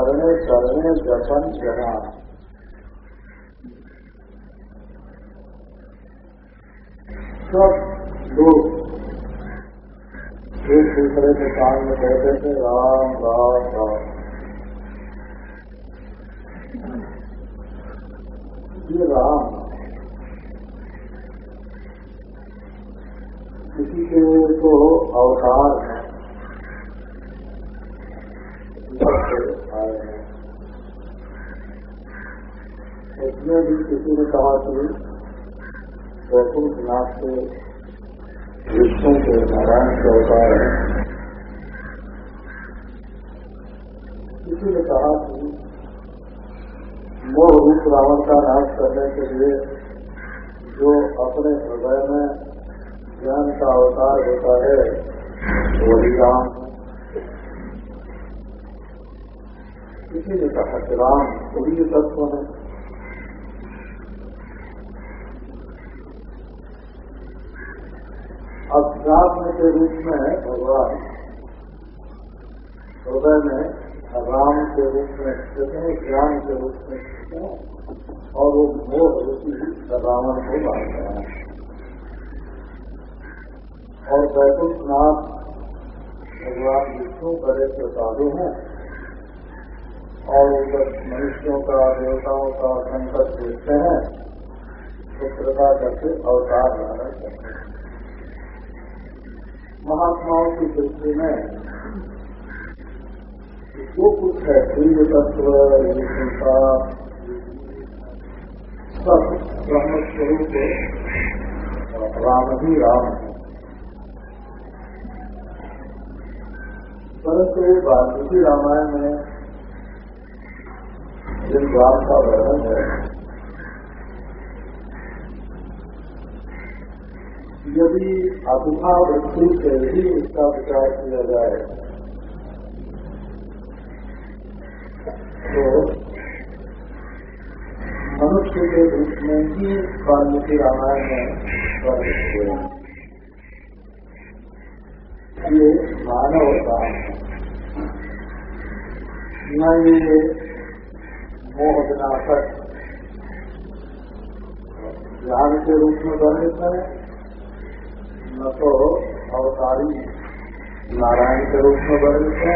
शरणे शरणे जपन जना सब लोग एक दूसरे के कान में कहते थे, राम राम राम। ये राम। किसी के तो अवतार उसमें भी किसी ने कहा कि वैकुंठ नाथ से विष्णु के नारायण के अवतार है। किसी ने कहा कि मोह रूप रावण का नाश करने के लिए जो अपने हृदय में ज्ञान का अवतार होता है वही राम किसी ने कहा कि राम वही तत्व है अध्यात्म के रूप में भगवान। हृदय में राम के रूप में स्थित है, ज्ञान के रूप में स्थित है, और वो मोह रूपी रावण को रहा है। और वैकुंठनाथ भगवान विष्णु बड़े प्रसादु हैं, और जब मनुष्यों का, देवताओं का संकट देखते हैं तो कृपा करके अवतार धारण करते हैं। महात्माओं की दृष्टि में जो कुछ है दिव्य तत्व चिंता सब ब्रह्म स्वरूप राम ही राम है परंतु वाल्मीकि रामायण में जिन राम का वर्णन है यदि अभिभा वृत्ति से ही इसका विचार किया जाए तो मनुष्य के रूप में ही वाल्मीकि रामायण में वर्णित हुए ये मानव काम है। न ये मोह विनाशक ज्ञान के रूप में वर्णित है न तो अवतारी। नारायण के रूप में वर्णित है।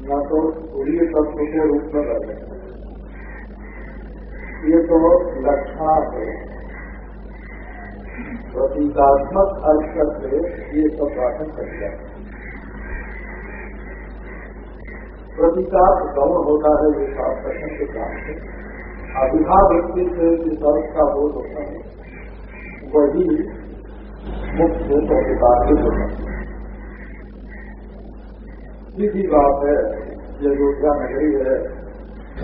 न तो सूर्य तत्व के रूप में वर्णित है। ये तो लक्षणा है। प्रतीकात्मक अर्थ से ये सब बातें कर जाते प्रतीकात्म गौण होता है, ये शास्त्र के काम से व्यक्ति से जिस अर्थ का बोध होता है। वही मुक्त प्रतिपादित होता सीधी बात है, ये अयोध्या नगरी है,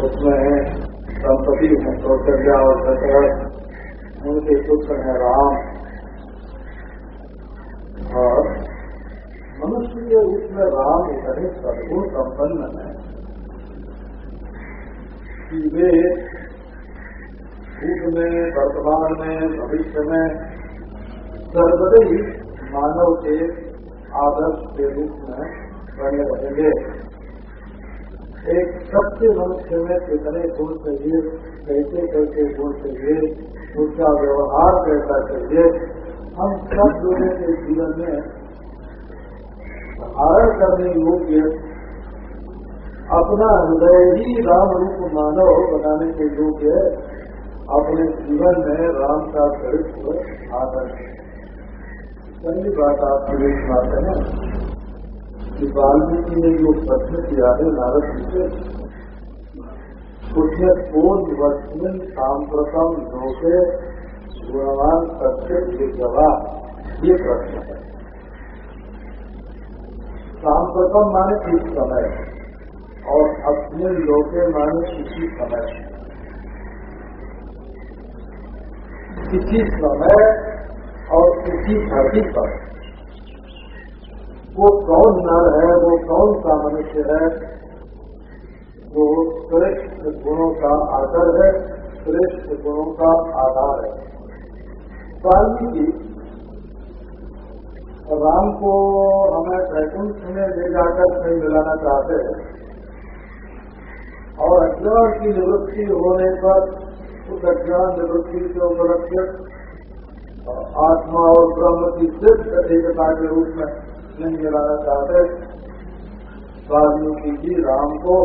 उसमें संपत्ति है कौशल्या और दशरथ। उनके पुत्र है राम। और मनुष्य के रूप में राम इतने सदगुण संपन्न है कि वे भूत में वर्तमान में भविष्य में सर्वदे ही मानव के आदर्श के रूप में बने रहेंगे। एक सत्य मनुष्य में कितने गुण चाहिए, कैसे कैसे गुण चाहिए, उसका व्यवहार कैसा चाहिए, हम सब लोगों के जीवन में धारण करने योग्य अपना हृदय ही राम रूप मानव बनाने के योग्य अपने जीवन में राम का चरित्र आदर। पहली बात आप विवेक पाते हैं। कि वाल्मीकि ने जो प्रश्न किया है, नारद जी से उसमें पूर्ण वस्तुन सांप्रतम लोके गुणवान सत्य के जवाब। ये प्रश्न है। सांप्रतम माने इस समय? और अपने लोके माने किसी समय। किसी समय और किसी धरती पर। वो कौन नर है, वो कौन सा मनुष्य है? वो श्रेष्ठ गुणों का आदर है, श्रेष्ठ गुणों का आधार है। वाल्मीकि राम को हमें वैकुंठ में ले जाकर कहीं मिलाना चाहते हैं। और अज्ञान की निवृत्ति होने पर अज्ञान निवृत्ति के उपलक्ष्य आत्मा और ब्रह्म की सिद्ध एकता के रूप में नहीं मिलाना चाहते वाल्मीकि जी राम को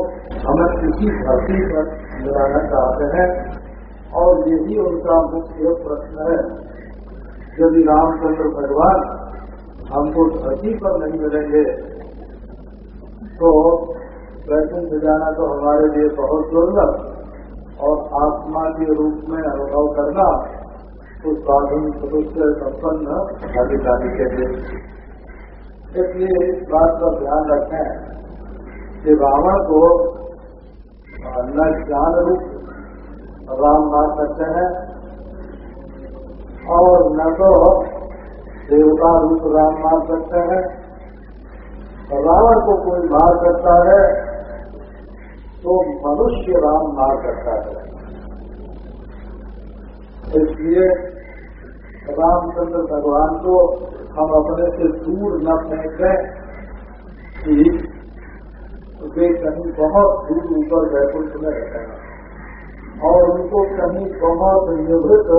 हमें किसी धरती पर मिलाना चाहते हैं। और यही उनका मुख्य प्रश्न है। यदि रामचंद्र भगवान हमको धरती पर नहीं मिलेंगे तो वैकुंठ जाना तो हमारे लिए बहुत दुर्लभ। और आत्मा के रूप में अनुभव करना उस साधन पुरुष से संपन्न अधिकारी के लिए। इसलिए इस बात का ध्यान रखें कि रावण को न ज्ञान रूप राम मार सकते हैं और न तो देवता रूप राम मार सकते हैं। रावण को कोई मार सकता है तो मनुष्य राम मार करता है। इसलिए रामचंद्र भगवान को हम अपने से दूर न फेंकें कि वे कहीं बहुत दूर ऊपर वैकुंठ में रहते हैं। और उनको कहीं बहुत निवृत्त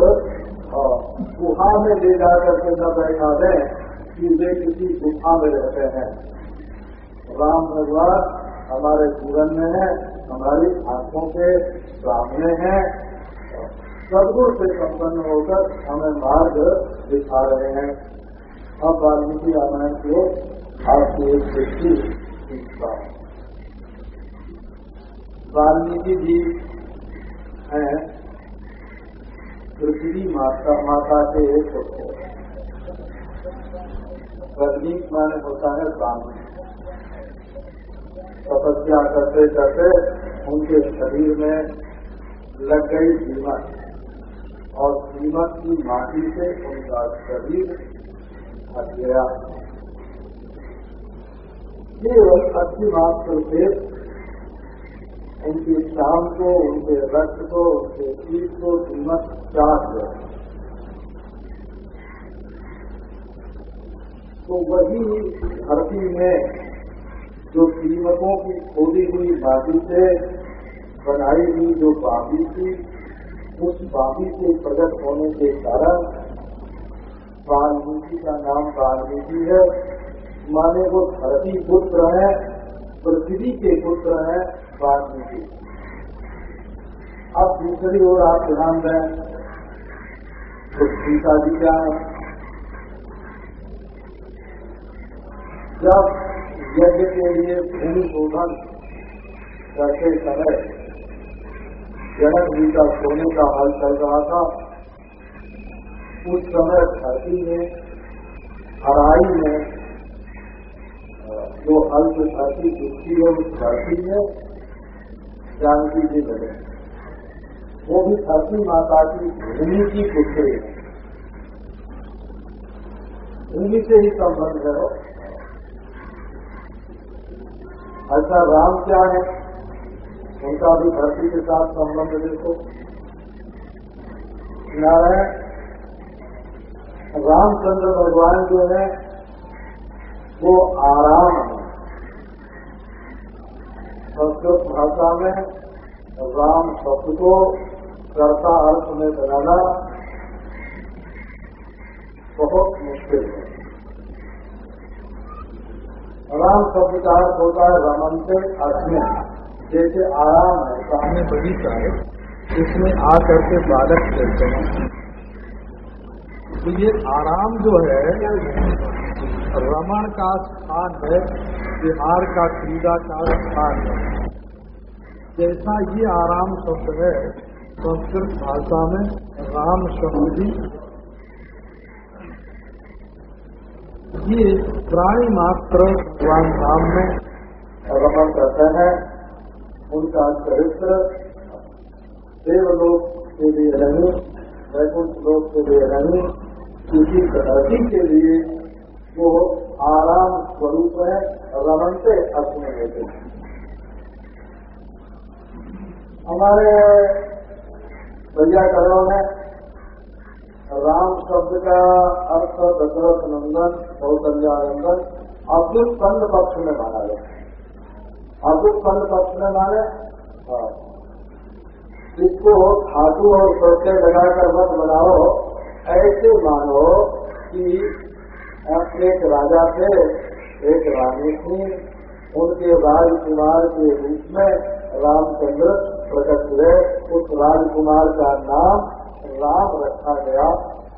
गुहा में ले जाकर के न बैठा दें कि वे किसी गुफा में रहते हैं। राम भगवान हमारे जीवन में है। हमारी आँखों के सामने है। सदगुण से संपन्न होकर हमें मार्ग दिखा रहे हैं। अब वाल्मीकि रामायण की आपकी एक सीखता वाल्मीकि जी हैं पृथ्वी माता माता के एक पुत्र। वाल्मीकि माने होता है ब्राह्मण तपस्या करते करते उनके शरीर में लग गई दीमक और दीमक की माटी से उनका शरीर हट गया। केवल अच्छी मात्र से उनकी शाम को, उनके रक्त को, उनके कीट को दीमक चाट गया। तो वही धरती में जो कीमतों की खोदी हुई बाबी से, बनाई हुई जो बाबी थी, उस बाबी के प्रकट होने के कारण वाल्मीकि का नाम वाल्मीकि है। माने वो धरती पुत्र है, पृथ्वी के पुत्र है वाल्मीकि। अब दूसरी ओर आप ध्यान दें तो सीता जी का। जब यज्ञ के लिए भूमि शोधन करते समय जनक जी का सोने का हाल चल रहा था। उस समय धरती में हराई में जो अल्प धरती, दुखी है उस धरती में जानकी जी मिले वो भी धरती माता की भूमि की पुत्री। है भूमि से ही संबंध है। ऐसा राम क्या है? उनका भी धरती के साथ संबंध देखो। नारायण, रामचंद्र भगवान जो है, वो आराम है। संस्कृत भाषा में, राम शब्द को कर्ता अर्थ में बनाना बहुत मुश्किल है। राम शब्द का अर्थ होता है रमन से में जैसे आराम है। सामने बगीचा है इसमें आकर के बालक खेलते हैं। तो ये आराम जो है, रमण का स्थान है बिहार का क्रीड़ा का स्थान है। जैसा ये आराम शब्द है, संस्कृत भाषा में राम शब्द भी ये प्राणी मात्र भगवान राम में रमन करते हैं, उनका चरित्र देवलोक के लिए नहीं, वैकुंठ लोक के लिए नहीं किसी धरती के लिए वो आराम स्वरूप है रमन से में लेते हमारे वैयाकरणों में राम शब्द का अर्थ दशरथ नंदन कौशल्यानंदन अब्दुल कंद पक्ष में माना गया अद्भुत फल पक्ष में माने। इसको धातु और प्रत्यय लगाकर मत बनाओ। ऐसे मानो कि एक राजा थे, एक रानी थी। उनके राजकुमार के रूप में रामचंद्र प्रकट हुए। उस राजकुमार का नाम राम रखा गया।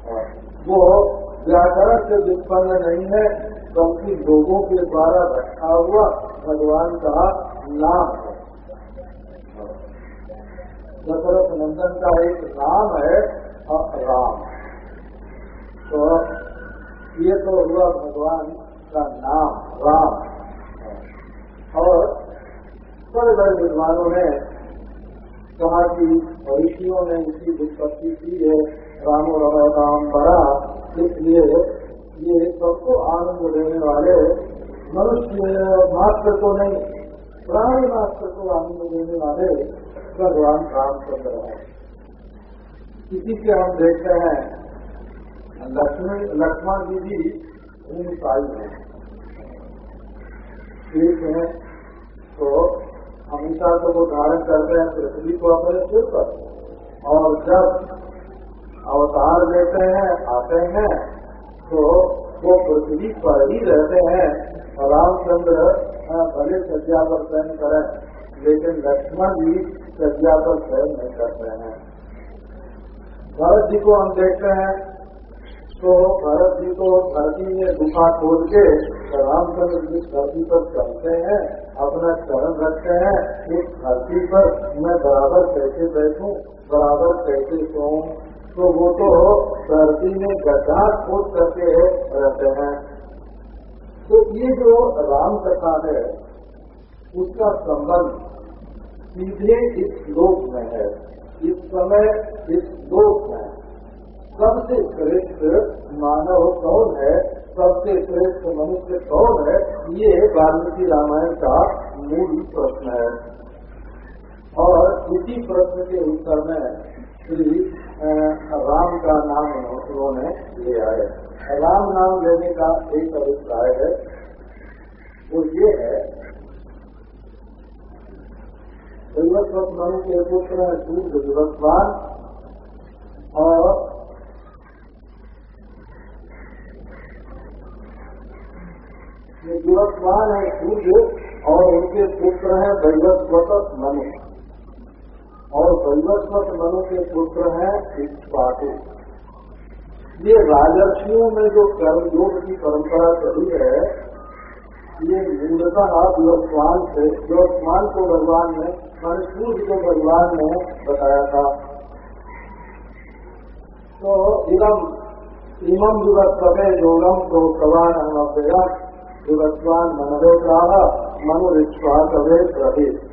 हाँ। वो व्याकरण से व्युत्पन्न नहीं है, बल्कि लोगों के द्वारा रखा हुआ भगवान का नाम है। दशरथ नंदन का एक नाम है राम तो ये तो हुआ भगवान का नाम, राम। और बड़े बड़े विद्वानों ने कहा कि ऋषियों ने इसकी उत्पत्ति की है। रामो राम बड़ा इसलिए ये सबको आनंद देने वाले मनुष्य मात्र को नहीं, प्राणी मात्र को आनंद देने वाले भगवान रामचंद्र है। इसी से हम देखते हैं लक्ष्मण लक्ष्मण जी भी साई है। ठीक है तो हमेशा तो वो धारण करते हैं, पृथ्वी को अपने सिर पर। और जब अवतार लेते हैं, आते हैं तो वो पृथ्वी पर ही रहते हैं। रामचंद्र भले सज्जा पर सहन करें, लेकिन लक्ष्मण भी सज्जा पर सहन नहीं करते हैं। भरत जी को हम देखते हैं तो भरत जी को धरती में गुफा खोद के रामचंद्र जिस धरती पर चलते हैं, अपना चरण रखते हैं। उस धरती पर मैं बराबर कैसे बैठूं, बराबर कैसे सोऊं तो वो तो धरती में गड्ढा खोद करके रहते हैं। तो ये जो राम कथा है, उसका संबंध सीधे इस लोक में है। इस समय इस लोक में। सबसे श्रेष्ठ मानव कौन है? सबसे श्रेष्ठ मनुष्य कौन है? ये वाल्मीकि रामायण का मूल प्रश्न है। और इसी प्रश्न के उत्तर में श्री राम का नाम उन्होंने लिया है। राम नाम लेने का एक अभिप्राय है, वो ये है के पुत्र हैं सूर्य दिवसवान और ये है सूर्य और उनके पुत्र हैं दैवस्वत मनु और दैवस्वत मनु के पुत्र हैं इक्ष्वाकु ये राजर्षियों में जो कर्म, योग की परंपरा चली है, ये मूलतः दिवस्वान से दिवस्वान को भगवान ने मान को भगवान ने बताया था। तो इदम इमम समय योगम तो भगवान अनुभव विवस्वान मनोग्राह मनोविश्वास प्रभेद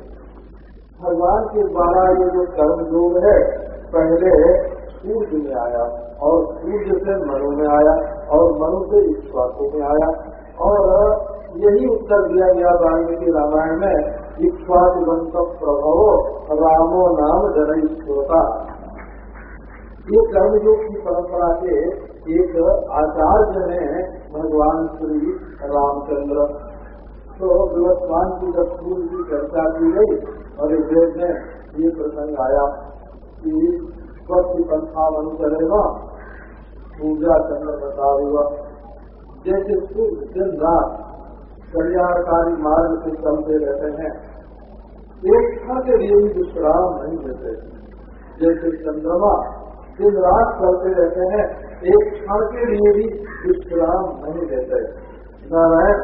भगवान के द्वारा ये जो कर्म योग है, पहले सूर्य में आया और सूर्य से मनु में आया और मनु से विश्वासों में आया। और यही उत्तर दिया गया वाल्मीकि रामायण में इक्ष्वाक बंत प्रभव रामो नाम जनई श्रोता ये कर्मयोग की परंपरा के एक आचार्य हैं भगवान श्री रामचंद्र। तो विवस्वान की जब फूल की चर्चा की गई और वेद में ये प्रसंग आया कि स्वच्छ पंथा मन करेगा पूजा चंद्र प्रसाद हुआ। जैसे सूर्य दिन, रात कल्याणकारी मार्ग से चलते रहते हैं। एक क्षण के लिए भी विश्राम नहीं देते जैसे चंद्रमा दिन, रात चलते रहते हैं, एक क्षण के लिए भी विश्राम नहीं देते नारायण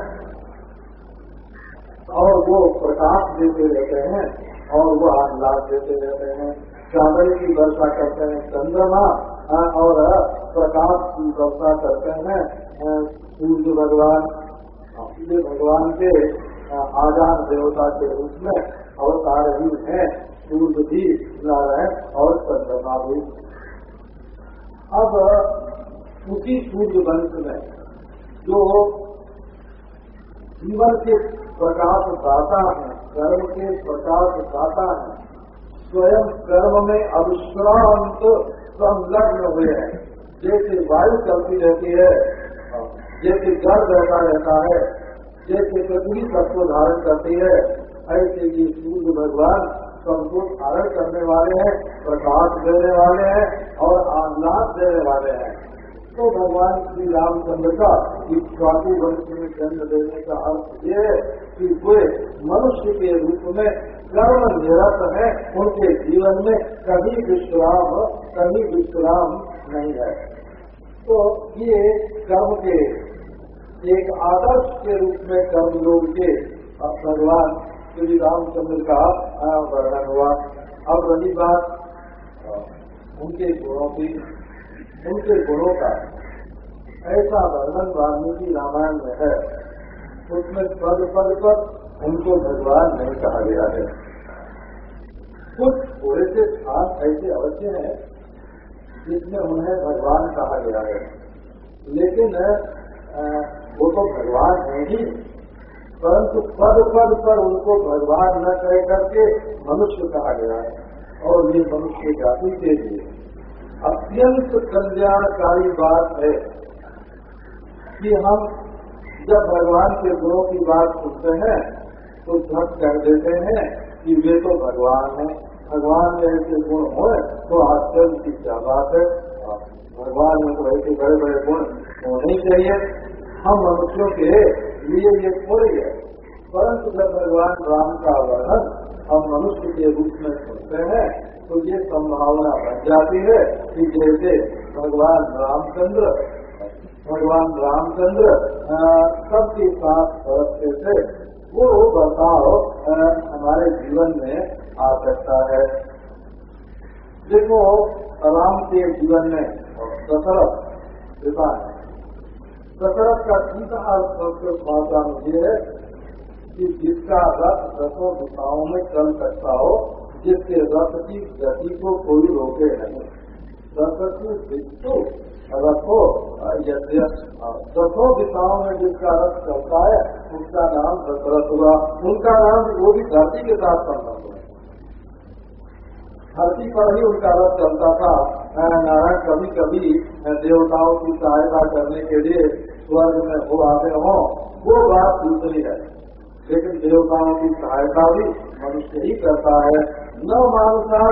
और वो प्रकाश देते रहते हैं, और वो आह्लाद देते रहते हैं। चावल की वर्षा करते हैं, चंद्रमा और प्रकाश की वर्षा करते हैं सूर्य भगवान सूर्य भगवान के आज़ाद देवता के रूप में अवतार ही है, सूर्य भी, नारायण और चंद्रमा भी। अब उसी सूर्य वंश में जो जीवन के प्रकाश दाता है, कर्म के प्रकाश दाता है। स्वयं कर्म में अविश्रांत संलग्न हुए हैं। जैसे वायु चलती रहती है, जैसे जल रहता रहता है, जैसे पृथ्वी सबको धारण करती है, ऐसे ये सूर्य भगवान सबको धारण करने वाले हैं, प्रकाश देने वाले हैं और आह्लाद देने वाले हैं। तो भगवान श्री रामचंद्र का इक्वाकू वंश में जन्म देने का अर्थ ये कि वे मनुष्य के रूप में कर्म निरत है, उनके जीवन में कभी विश्राम कभी विश्राम नहीं है। तो ये कर्म के, एक आदर्श के रूप में कर्म लोग के भगवान श्री रामचंद्र का वर्णन हुआ। अब रही बात उनके गुणों की। उनके गुणों का ऐसा वर्णन वाल्मीकि रामायण में है, उसमें पद पद पर उनको भगवान नहीं कहा गया है। कुछ थोड़े से स्थान, ऐसे अवश्य हैं, जिसमें उन्हें भगवान कहा गया है। लेकिन वो तो भगवान है ही, परंतु पद पद पर उनको भगवान न कह करके मनुष्य कहा गया है, और ये मनुष्य जाति के लिए। अत्यंत कल्याणकारी बात है कि हम जब भगवान के गुणों की बात सुनते हैं तो झट कह देते हैं कि वे तो भगवान है। भगवान में ऐसे गुण हो तो आश्चर्य की क्या बात है? भगवान में तो ऐसे बड़े बड़े गुण होने चाहिए। हम मनुष्यों के लिए ये थोड़ी है। परंतु जब भगवान राम का वर्णन हम मनुष्य के रूप में सुनते हैं तो ये संभावना बन जाती है, कि जैसे भगवान रामचंद्र भगवान रामचंद्र सबके साथ बरतते थे, वो बर्ताव हमारे जीवन में आ सकता है। देखो, राम के जीवन में दशरथ है। दशरथ का सीधा संस्कृत भाषा में ये है, कि जिसका रथ दसों दिशाओं में चल सकता हो जिसके रथ की गति को कोई रोके नहीं रथ रथो दसों दिशाओं में जिसका रथ चलता है, उसका नाम दशरथ हुआ उनका नाम वो भी धरती के साथ संबंध है धरती पर ही उनका रथ चलता था। नारायण कभी कभी देवताओं की सहायता करने के लिए स्वर्ग में हो आते हों, वो बात दूसरी है। लेकिन देवताओं की सहायता भी मनुष्य ही करता है। न मानुषा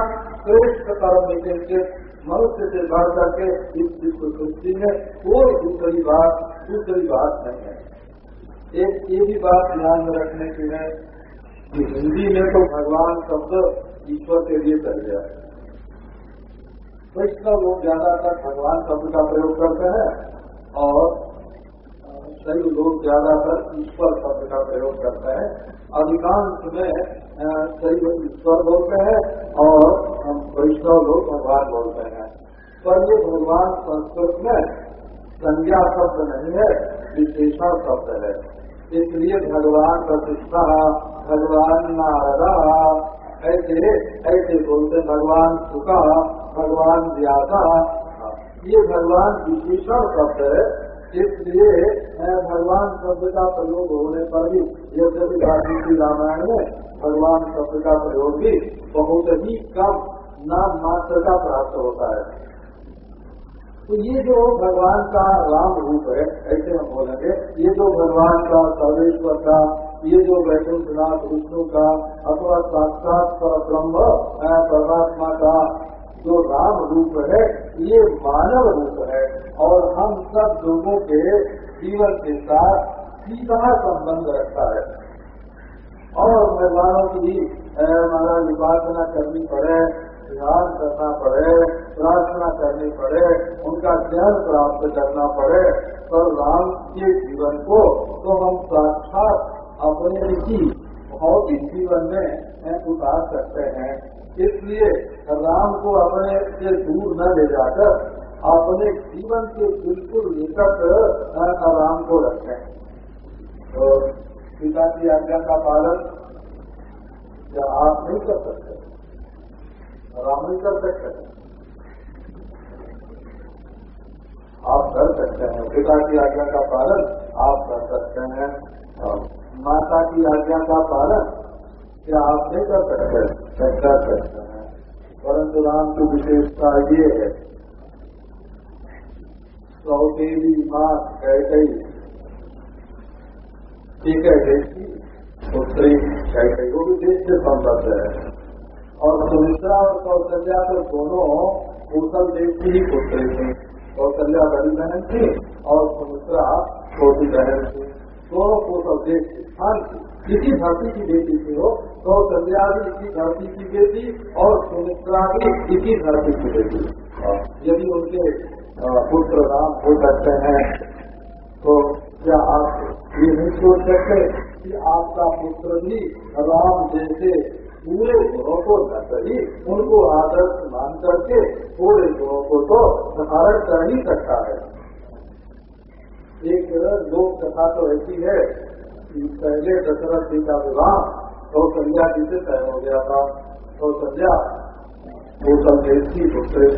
श्रेष्ठ कर्म निकिंचित मनुष्य से बढ़ करके इस विश्व सृष्टि में कोई दूसरी बात दूसरी बात नहीं है। एक ये भी बात ध्यान में रखने की है कि हिंदी में तो भगवान शब्द ईश्वर के लिए चल गया वैष्णव लोग ज़्यादातर भगवान शब्द का प्रयोग करते हैं और सही लोग ज़्यादातर ईश्वर शब्द का प्रयोग करते हैं। अधिकांश में कई ईश्वर बोलते हैं और वैष्णव लोग भगवान बोलते हैं। पर ये भगवान संस्कृत में संज्ञा शब्द नहीं है विशेषण शब्द है। इसलिए भगवान प्रतिष्ठा, भगवान नारदा, ऐसे ऐसे बोलते भगवान सुखा, भगवान व्यासा। ये भगवान विशेषण शब्द है। इसलिए भगवान शब्द का प्रयोग होने पर भी, यद्यपि वाल्मीकि रामायण में भगवान शब्द का प्रयोग भी बहुत ही कम नाम मात्र का प्राप्त होता है। तो ये जो भगवान का राम रूप है, ऐसे हम बोलेंगे, ये जो भगवान का सर्वेश्वर का, ये जो वैकुंठनाथ विष्णु का, अथवा साक्षात ब्रह्म परमात्मा का जो राम रूप है, ये मानव रूप है। और हम सब लोगों के जीवन के साथ सीधा संबंध रखता है। और मेहमानों की महाराज उपासना करनी पड़े, ध्यान करना पड़े, प्रार्थना करनी पड़े, उनका ज्ञान प्राप्त करना पड़े तो राम के जीवन को तो हम साक्षात अपने ही भौतिक जीवन में उतार सकते हैं। इसलिए राम को अपने से दूर न ले जाकर अपने जीवन के बिल्कुल निकट राम को रखें। और पिता की आज्ञा का पालन या आप नहीं कर सकते? राम नहीं कर सकते। आप कर सकते हैं। पिता की आज्ञा का पालन आप कर सकते हैं। माता की आज्ञा का पालन क्या आप नहीं कर सकते? चर्चा करते हैं? परंतु राम की विशेषता ये है। सौदेवी माँ कह गई। ठीक है देखी उत्तरी कह गई। वो भी देश से संबद्ध है। और सुमित्रा और कौशल्या तो दोनों कौशल देश की ही पुत्री थी। कौशल्या बड़ी बहन थी और सुमित्रा छोटी बहन थी। दोनों कौशल देश स्थान थी इसी धरती की बेटी थी वो तो संध्या भी इसी धरती की बेटी और सुमित्रा भी इसी धरती की बेटी यदि उनके पुत्र राम हो सकते हैं तो क्या आप ये नहीं सोच सकते कि आपका पुत्र भी राम जैसे पूरे गुणों को न करी उनको आदर्श मान करके पूरे गुणों को तो धारण कर ही सकता है? एक लोक कथा तो ऐसी है पहले दशरथ जी का विवाह कौशल्या जी से तय हो गया था। कौशल्या कौशल देश की पुत्र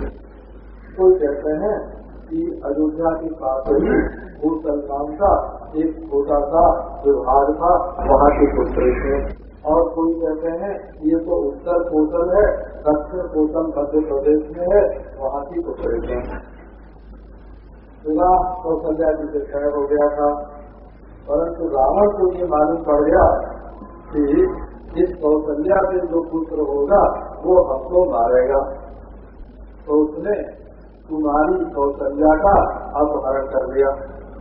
कोई कहते हैं कि अयोध्या के पास ही नाम का एक छोटा सा विभाग था, वहाँ के पुत्र थे और कोई कहते हैं ये तो उत्तर कौशल है, दक्षिण कौशल मध्य प्रदेश में है, वहाँ की पुत्र थे विवाह कौशल्या जी से तय हो गया था। परंतु रावण को ये मालूम पड़ गया कि इस कौशल्या से जो पुत्र होगा, वो हमको मारेगा। तो उसने कुमारी कौशल्या का अपहरण कर लिया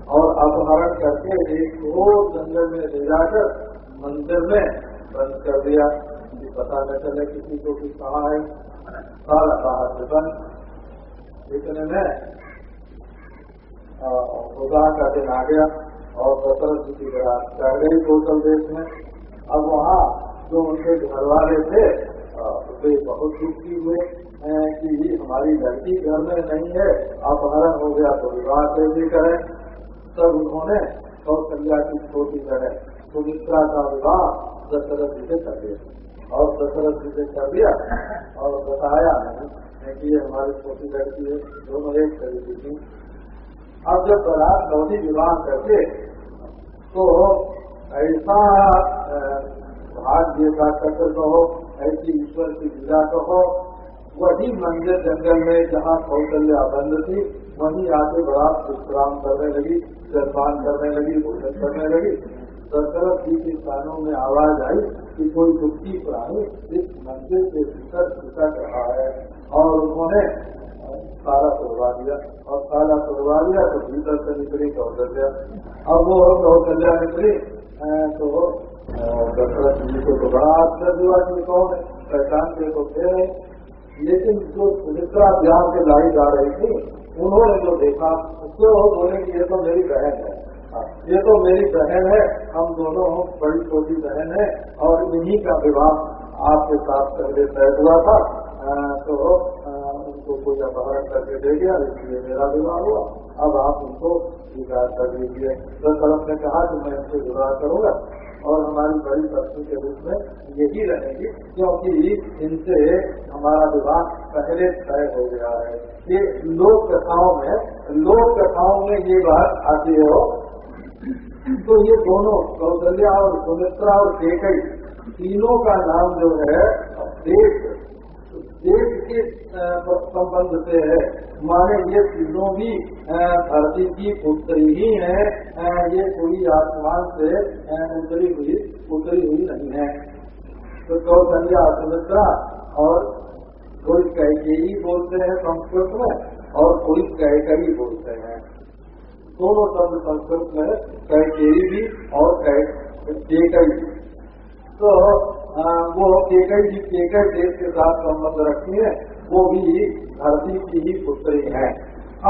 और अपहरण करके एक घोर जंगल में ले जाकर मंदिर में बंद कर दिया। कि पता न चले किसी को भी कहा है। सारा बाहर से बंद इतने में खुदा का दिन आ गया। और दशरथ जी की चढ़ गई कौशल देश में, अब वहाँ जो उनके घर वाले थे वे बहुत दुखी हुए कि हमारी लड़की घर में नहीं है, अपहरण हो गया तो विवाह कैसे करें। तब उन्होंने कौशल्या की छोटी बहन सुमित्रा का विवाह दशरथ जी से कर दिया। और दशरथ जी से कर दिया और बताया नहीं कि ये हमारी छोटी लड़की है, दोनों एक तरीके की अब जब बरात गौरी विवाह करके तो ऐसा भाग्य का चक्र कहो ऐसी ईश्वर की लीला कहो वही मंदिर जंगल में जहाँ कौशल्या बंद थी, वहीं आके बड़ा विश्राम करने लगी जलपान करने लगी भोजन करने लगी। दशरथ जी के कानों में आवाज़ आई कि कोई दुखी प्राणी इस मंदिर के भीतर छिटक रहा है और उन्होंने ताला तोड़वा दिया और ताला तोड़वा दिया तो भीतर से निकली कौशल्या अब वो कौशल्या निकली तो दशरथ जी को तो बड़ा आश्चर्य हुआ कि कौन पहचान के तो थे। लेकिन जो सुमित्रा ब्याह के लाई जा रही थी उन्होंने जो देखा उसको वो बोले कि ये तो मेरी बहन है। हाँ, ये तो मेरी बहन है हम दोनों बड़ी छोटी बहन है और इन्हीं का विवाह आपके साथ पहले तय हुआ था। आ, तो उनको कोई अपहरण करके दे गया इसलिए मेरा विवाह हुआ अब आप उनको स्वीकार कर लीजिए दशरथ ने कहा कि मैं इनसे विवाह करूँगा और हमारी बड़ी पत्नी के रूप में यही रहेगी क्योंकि इनसे हमारा विवाह पहले तय हो गया है ये लोक कथाओं में लोक कथाओं में ये बात आती हो तो ये दोनों कौशल्या और सुमित्रा और केकई, तीनों का नाम जो है देश देश के संबंध से है। माने ये तीनों भी धरती की पुत्री ही है। ये कोई आसमान से उतरी हुई उतरी हुई नहीं है। तो कौशल्या सुमित्रा और कोई कैकेयी बोलते हैं संस्कृत में, और कोई कैकई बोलते हैं। दोनों शब्द संस्कृत में कैकेयी भी और कैकई तो वो केकई जी, केकई देश के साथ संबंध रखती है, वो भी धरती की ही पुत्री है।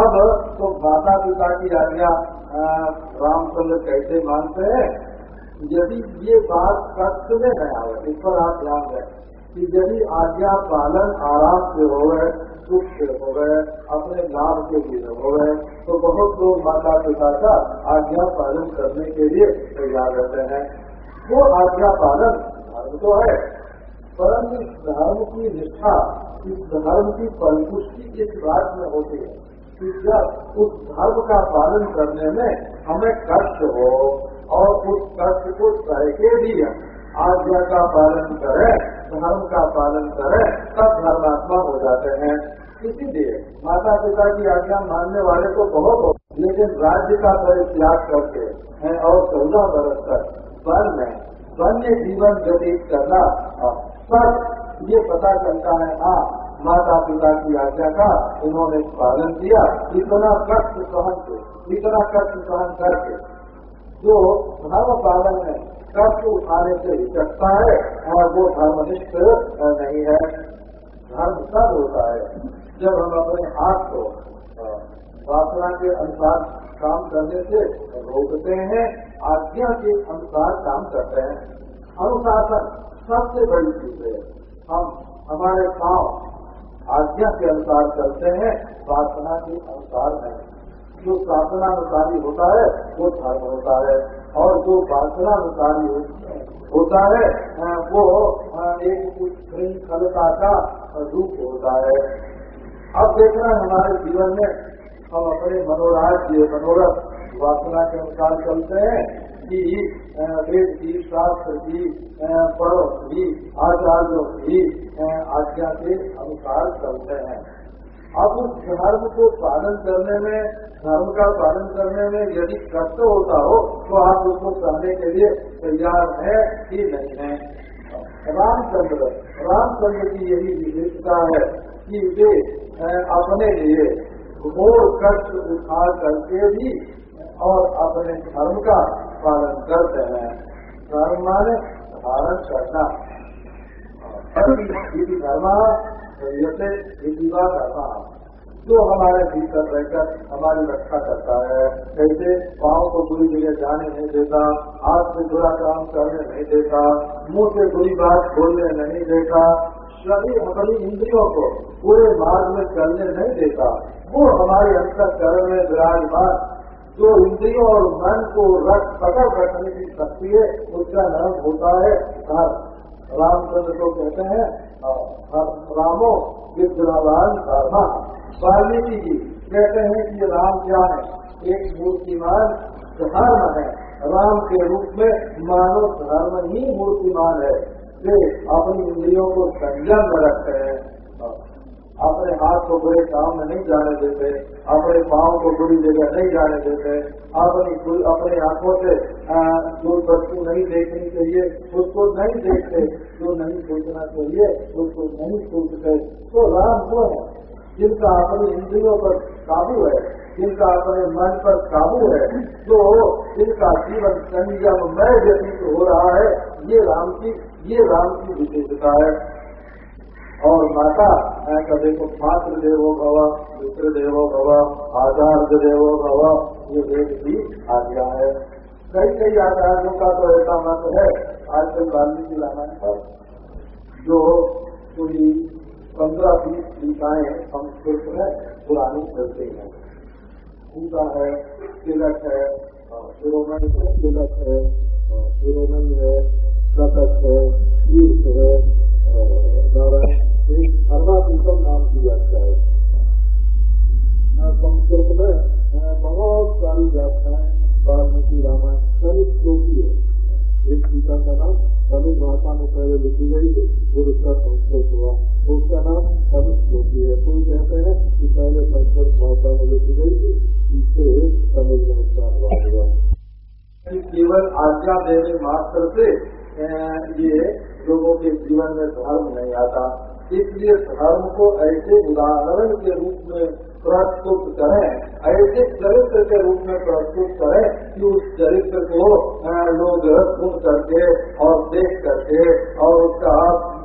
अब तो माता पिता की आज्ञा रामचंद्र कैसे मानते हैं? यदि ये बात कष्ट में न आवे इस पर आप ध्यान दें कि यदि आज्ञा पालन आराम से हो गए सुख से हो गए अपने लाभ के लिए हो गए तो बहुत लोग माता पिता का आज्ञा पालन करने के लिए तैयार रहते हैं। वो आज्ञा पालन धर्म तो है, परंतु इस धर्म की निष्ठा, इस धर्म की परिपुष्टि इस बात में होती है। कि जब उस धर्म का पालन करने में हमें कष्ट हो और उस कष्ट को सह के भी आज्ञा का पालन करें, धर्म का पालन करें, तब धर्मात्मा हो जाते हैं। इसीलिए माता पिता की आज्ञा मानने वाले को बहुत हो, लेकिन राज्य का परित्याग करके और चौदह बरस तक। वन में वन्य जीवन व्यतीत करना। सब ये पता चलता है हाँ माता पिता की आज्ञा का इन्होंने पालन किया। इतना कष्ट सहन के इतना कष्ट सहन करके जो धर्म पालन में कष्ट उठाने से हिचकता है और वो धर्मनिष्ठ नहीं है। धर्म सब होता है जब हम अपने हाथ को वासना के अनुसार काम करने से रोकते हैं। आज्ञा के अनुसार काम करते हैं। अनुशासन सबसे बड़ी चीज़ है। हम, हमारे पाँव आज्ञा के अनुसार चलते हैं, प्रार्थना के अनुसार नहीं। जो अनुसारी होता है, वो धर्म होता है। और जो अनुसारी होता है वो एक श्रृंखलता का रूप होता है। अब देखना हमारे जीवन में, हम अपने मनोराज्य, मनोरथ वासना के अनुसार चलते हैं कि वेद की शास्त्र की पर्व की आचार्यों की आज्ञा के अनुसार चलते हैं। अब उस धर्म को पालन करने में, धर्म का पालन करने में यदि कष्ट होता हो तो आप उसको करने के लिए तैयार है कि नहीं है। रामचंद्र रामचंद्र की यही विशेषता है कि वे अपने लिए घोर कष्ट उठा करके भी और अपने धर्म का पालन करते हैं। धर्म माने धारण करना। धर्म जैसे विधिवा करना जो हमारे भीतर रहकर हमारी रक्षा करता है। कैसे पाँव को बुरी जगह जाने नहीं देता, हाथ से बुरा काम करने नहीं देता, मुँह से बुरी बात बोलने नहीं देता, शरीर अपनी इंद्रियों को पूरे मार्ग में चलने नहीं देता, वो हमारे अंतर करण में विराजमान जो इंद्रियों और मन को रख पकड़ रखने की शक्ति है उसका नाम होता है धर्म। रामचंद्र को कहते हैं रामो विद्रावान धर्मा। वाल्मीकि जी कहते हैं कि राम क्या है? एक मूर्तिमान धर्म है। राम के रूप में मानव धर्म ही मूर्तिमान है। वे अपनी इंद्रियों को संयम रखते हैं। अपने हाथ को बुरे काम में नहीं जाने देते, अपने पाँव को बुरी जगह नहीं जाने देते, अपनी अपने आँखों से जो वस्तु नहीं देखनी चाहिए, उसको नहीं देखते, जो नहीं सोचना चाहिए, उसको नहीं सोचते। तो राम वो है, जिनका अपनी इंद्रियों पर काबू है, जिनका अपने मन पर काबू है, जो जिनका जीवन संयम मय व्यतीत हो रहा है, ये राम की, ये राम की विशेषता है। और माता ऐसा देखो मात्र देवो भव, मित्र देवो भव, आचार्य देवो भव, ये वेद की आज्ञा है। कई कई आचार्यों का तो ऐसा मत है आजकल वाल्मीकि रामायण पर जो कोई पंद्रह बीस टीकाएँ संस्कृत में पुरानी चलती हैं। पूजा है, तिलक है शिरोमणि तिलक है शिरोमणि है कटक है, तीर्थ है नारायण एक सर्वाधिकम नाम दिया जाता है संस्कृत में बहुत सारी व्याख्याएँ वाल्मीकि रामायण सभी श्लोकी है। एक गीता का नाम तमिल भाषा में पहले लिखी गई थी फिर उसका संस्कृत हुआ। उसका नाम तमिल श्लोकी है। कोई कहते हैं कि पहले संस्कृत भाषा में लिखी गई थी पीछे तमिल में उसका अनुवाद हुआ। केवल आज्ञा देने मात्र से ये लोगों के जीवन में धर्म नहीं आता। इसलिए धर्म को ऐसे उदाहरण के रूप में प्रस्तुत करें, ऐसे चरित्र के रूप में प्रस्तुत करें कि उस चरित्र को लोग सुन करके और देख करके और उसका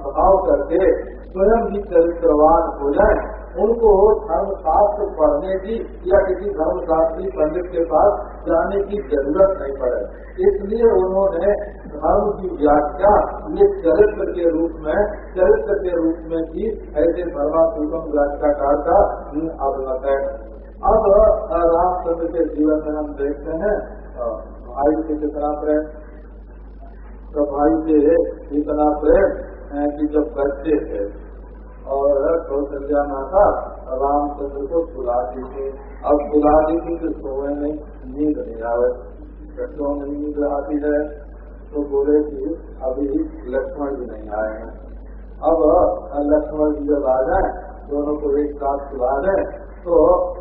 भाव करके स्वयं ही चरित्रवान हो जाए। उनको धर्मशास्त्र पढ़ने की या किसी धर्मशास्त्री पंडित के पास जाने की ज़रूरत नहीं पड़े। इसलिए उन्होंने धर्म की व्याख्या ये चरित्र के रूप में, चरित्र के रूप में की, ऐसे धर्मात्मक व्याख्याकार का अभिमत है अब रामचंद्र के जीवन में हम देखते हैं भाई से कितना प्रेम। तो भाई से इतना प्रेम कि जब बच्चे थे और कौशल्या माता रामचंद्र को सुलाती थी अब सुलाती थी तो सोए में नींद नहीं आवे। बच्चों में नींद आती है तो बोले कि अभी लक्ष्मण जी नहीं आए हैं। अब लक्ष्मण जी जब आ जाए, दोनों को एक साथ सुला दें तो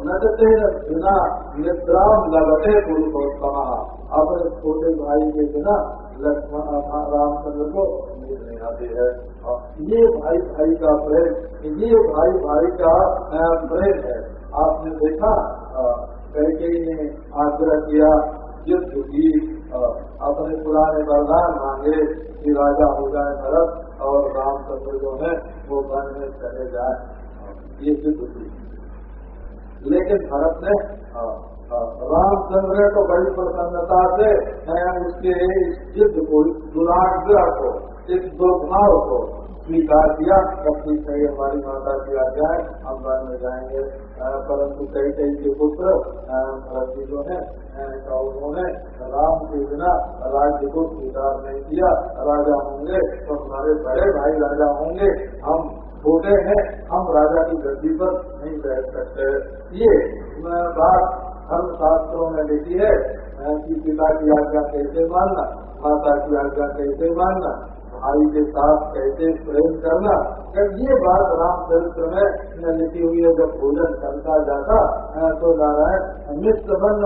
नजते बिना निद्राम लगते पुरुषोत्तम अपने छोटे भाई के बिना लक्ष्मण रामचंद्र को नहीं आती है, ये भाई भाई का प्रेम, ये भाई भाई का प्रेम है। आपने देखा कई कई ने आग्रह किया युद्ध की अपने पुराने वरदान मांगे कि राजा हो जाए भरत और रामचंद्र जो है, वो वन में चले जाए। ये युद्ध की लेकिन भरत ने रामचंद्र को बड़ी प्रसन्नता से उसके इस युद्ध को, दुराग्रह को इस दुर्भाव को स्वीकार किया तब ठीक हमारी माता की आज्ञा है हम वन में जाएँगे। परंतु कई कई के पुत्र जी है उन्होंने राम के बिना राज्य को स्वीकार नहीं किया। राजा होंगे तो हमारे बड़े भाई राजा होंगे। हम छोटे हैं, हम राजा की गद्दी पर नहीं बैठ सकते। ये बात धर्म शास्त्रों में लिखी है कि पिता की आज्ञा कैसे मानना, माता की आज्ञा कैसे मानना। भाई के साथ कैसे प्रेम करना? जब ये बात रामचरित्र में लिखी हुई है, जब भोजन करता जाता तो नारायण बन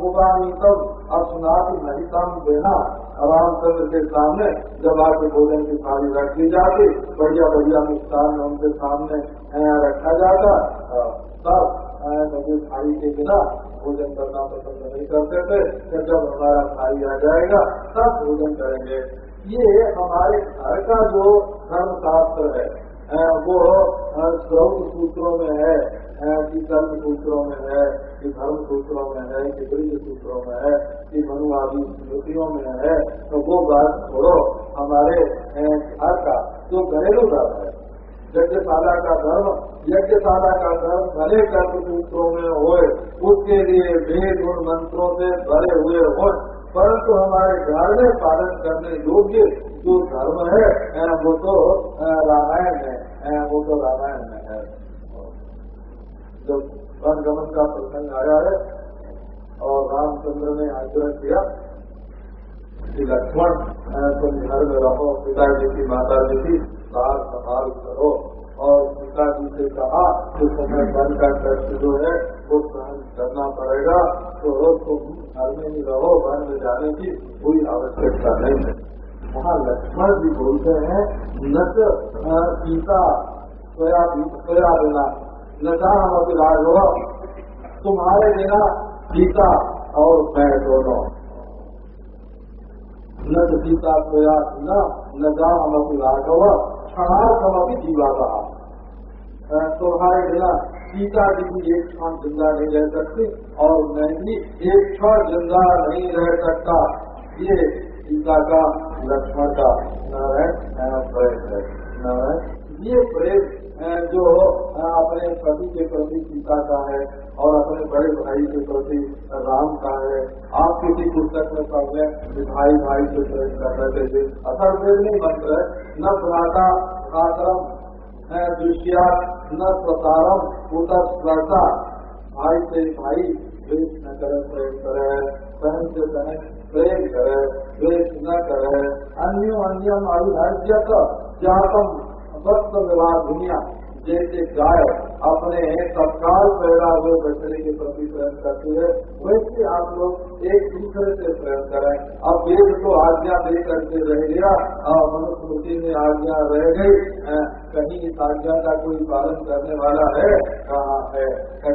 उपानीतम असुनाथ महितम देना रामचंद्र के सामने जब आके भोजन की थाली रख रखी जाती, बढ़िया बढ़िया मिष्ठान उनके सामने रखा जाता। तब नबी भाई के बिना भोजन करना पसंद नहीं करते थे। जब हमारा भाई आ जाएगा, तब भोजन करेंगे। ये हमारे घर का जो धर्म शास्त्र है वो श्रौत सूत्रों में है कि कर्म सूत्रों में है, कि धर्म सूत्रों में है, कि ब्रिज सूत्रों में है, कि मनु आदि स्मृतियों में है तो वो बात छोड़ो, हमारे घर का जो घरेलू धर्म है, यज्ञशाला का धर्म, यज्ञशाला का धर्म भले कर्म सूत्रों में हो उसके लिए वेद उन मंत्रों से भरे हुए हो परंतु हमारे घर में पालन करने योग्य जो धर्म है वो तो रामायण है वो तो रामायण में है। जब वन गमन का प्रसंग आया है, और रामचंद्र ने आग्रह किया कि लक्ष्मण तुम घर में रहो पिताजी की माता जी की सार संभाल करो। और सीता जी से कहा कि तुम्हें वन का कष्ट जो है, वो सहन करना पड़ेगा। तो तुम घर में ही रहो वन में जाने की कोई आवश्यकता नहीं है। वहाँ लक्ष्मण जी बोलते हैं न सीता, सोया सोया बिना न हम अभिलाज हो। तुम्हारे बिना सीता और मैं दोनों। न सीता, सोया न न हम अभिलाज हो। क्षणार्थम अभी जीवा रहा। तुम्हारे बिना सीता जी भी एक क्षण ज़िंदा नहीं रह सकती और मैं भी एक क्षण ज़िंदा नहीं रह सकता। ये सीता का लक्ष्मण का नारायण प्रेम है। नारायण, ये प्रेम जो अपने पति के प्रति सीता का है और अपने बड़े भाई के प्रति राम का है। आप किसी पुस्तक में पढ़ भाई भाई से प्रेम कर रहे थे अथर्वेदनी मंत्र न भ्राता भ्रातरम दृश्या न प्रसारण उतरता भाई से भाई, द्वेष न करे, प्रेम करे। बहन से बहन प्रेम करे, द्वेष न करे। अन्यो अन्यम अविभाज्य जातम वक्त विवाह दुनिया जैसे गाय अपने तत्काल पैदा हुए बछड़े के प्रति प्रेम करती है, वैसे आप लोग एक दूसरे से प्रेम करें। अब वेद तो आज्ञा दे करके रह गया और मनुस्मृति में आज्ञा रह गई कहीं इस आज्ञा का कोई पालन करने वाला है? कहाँ है?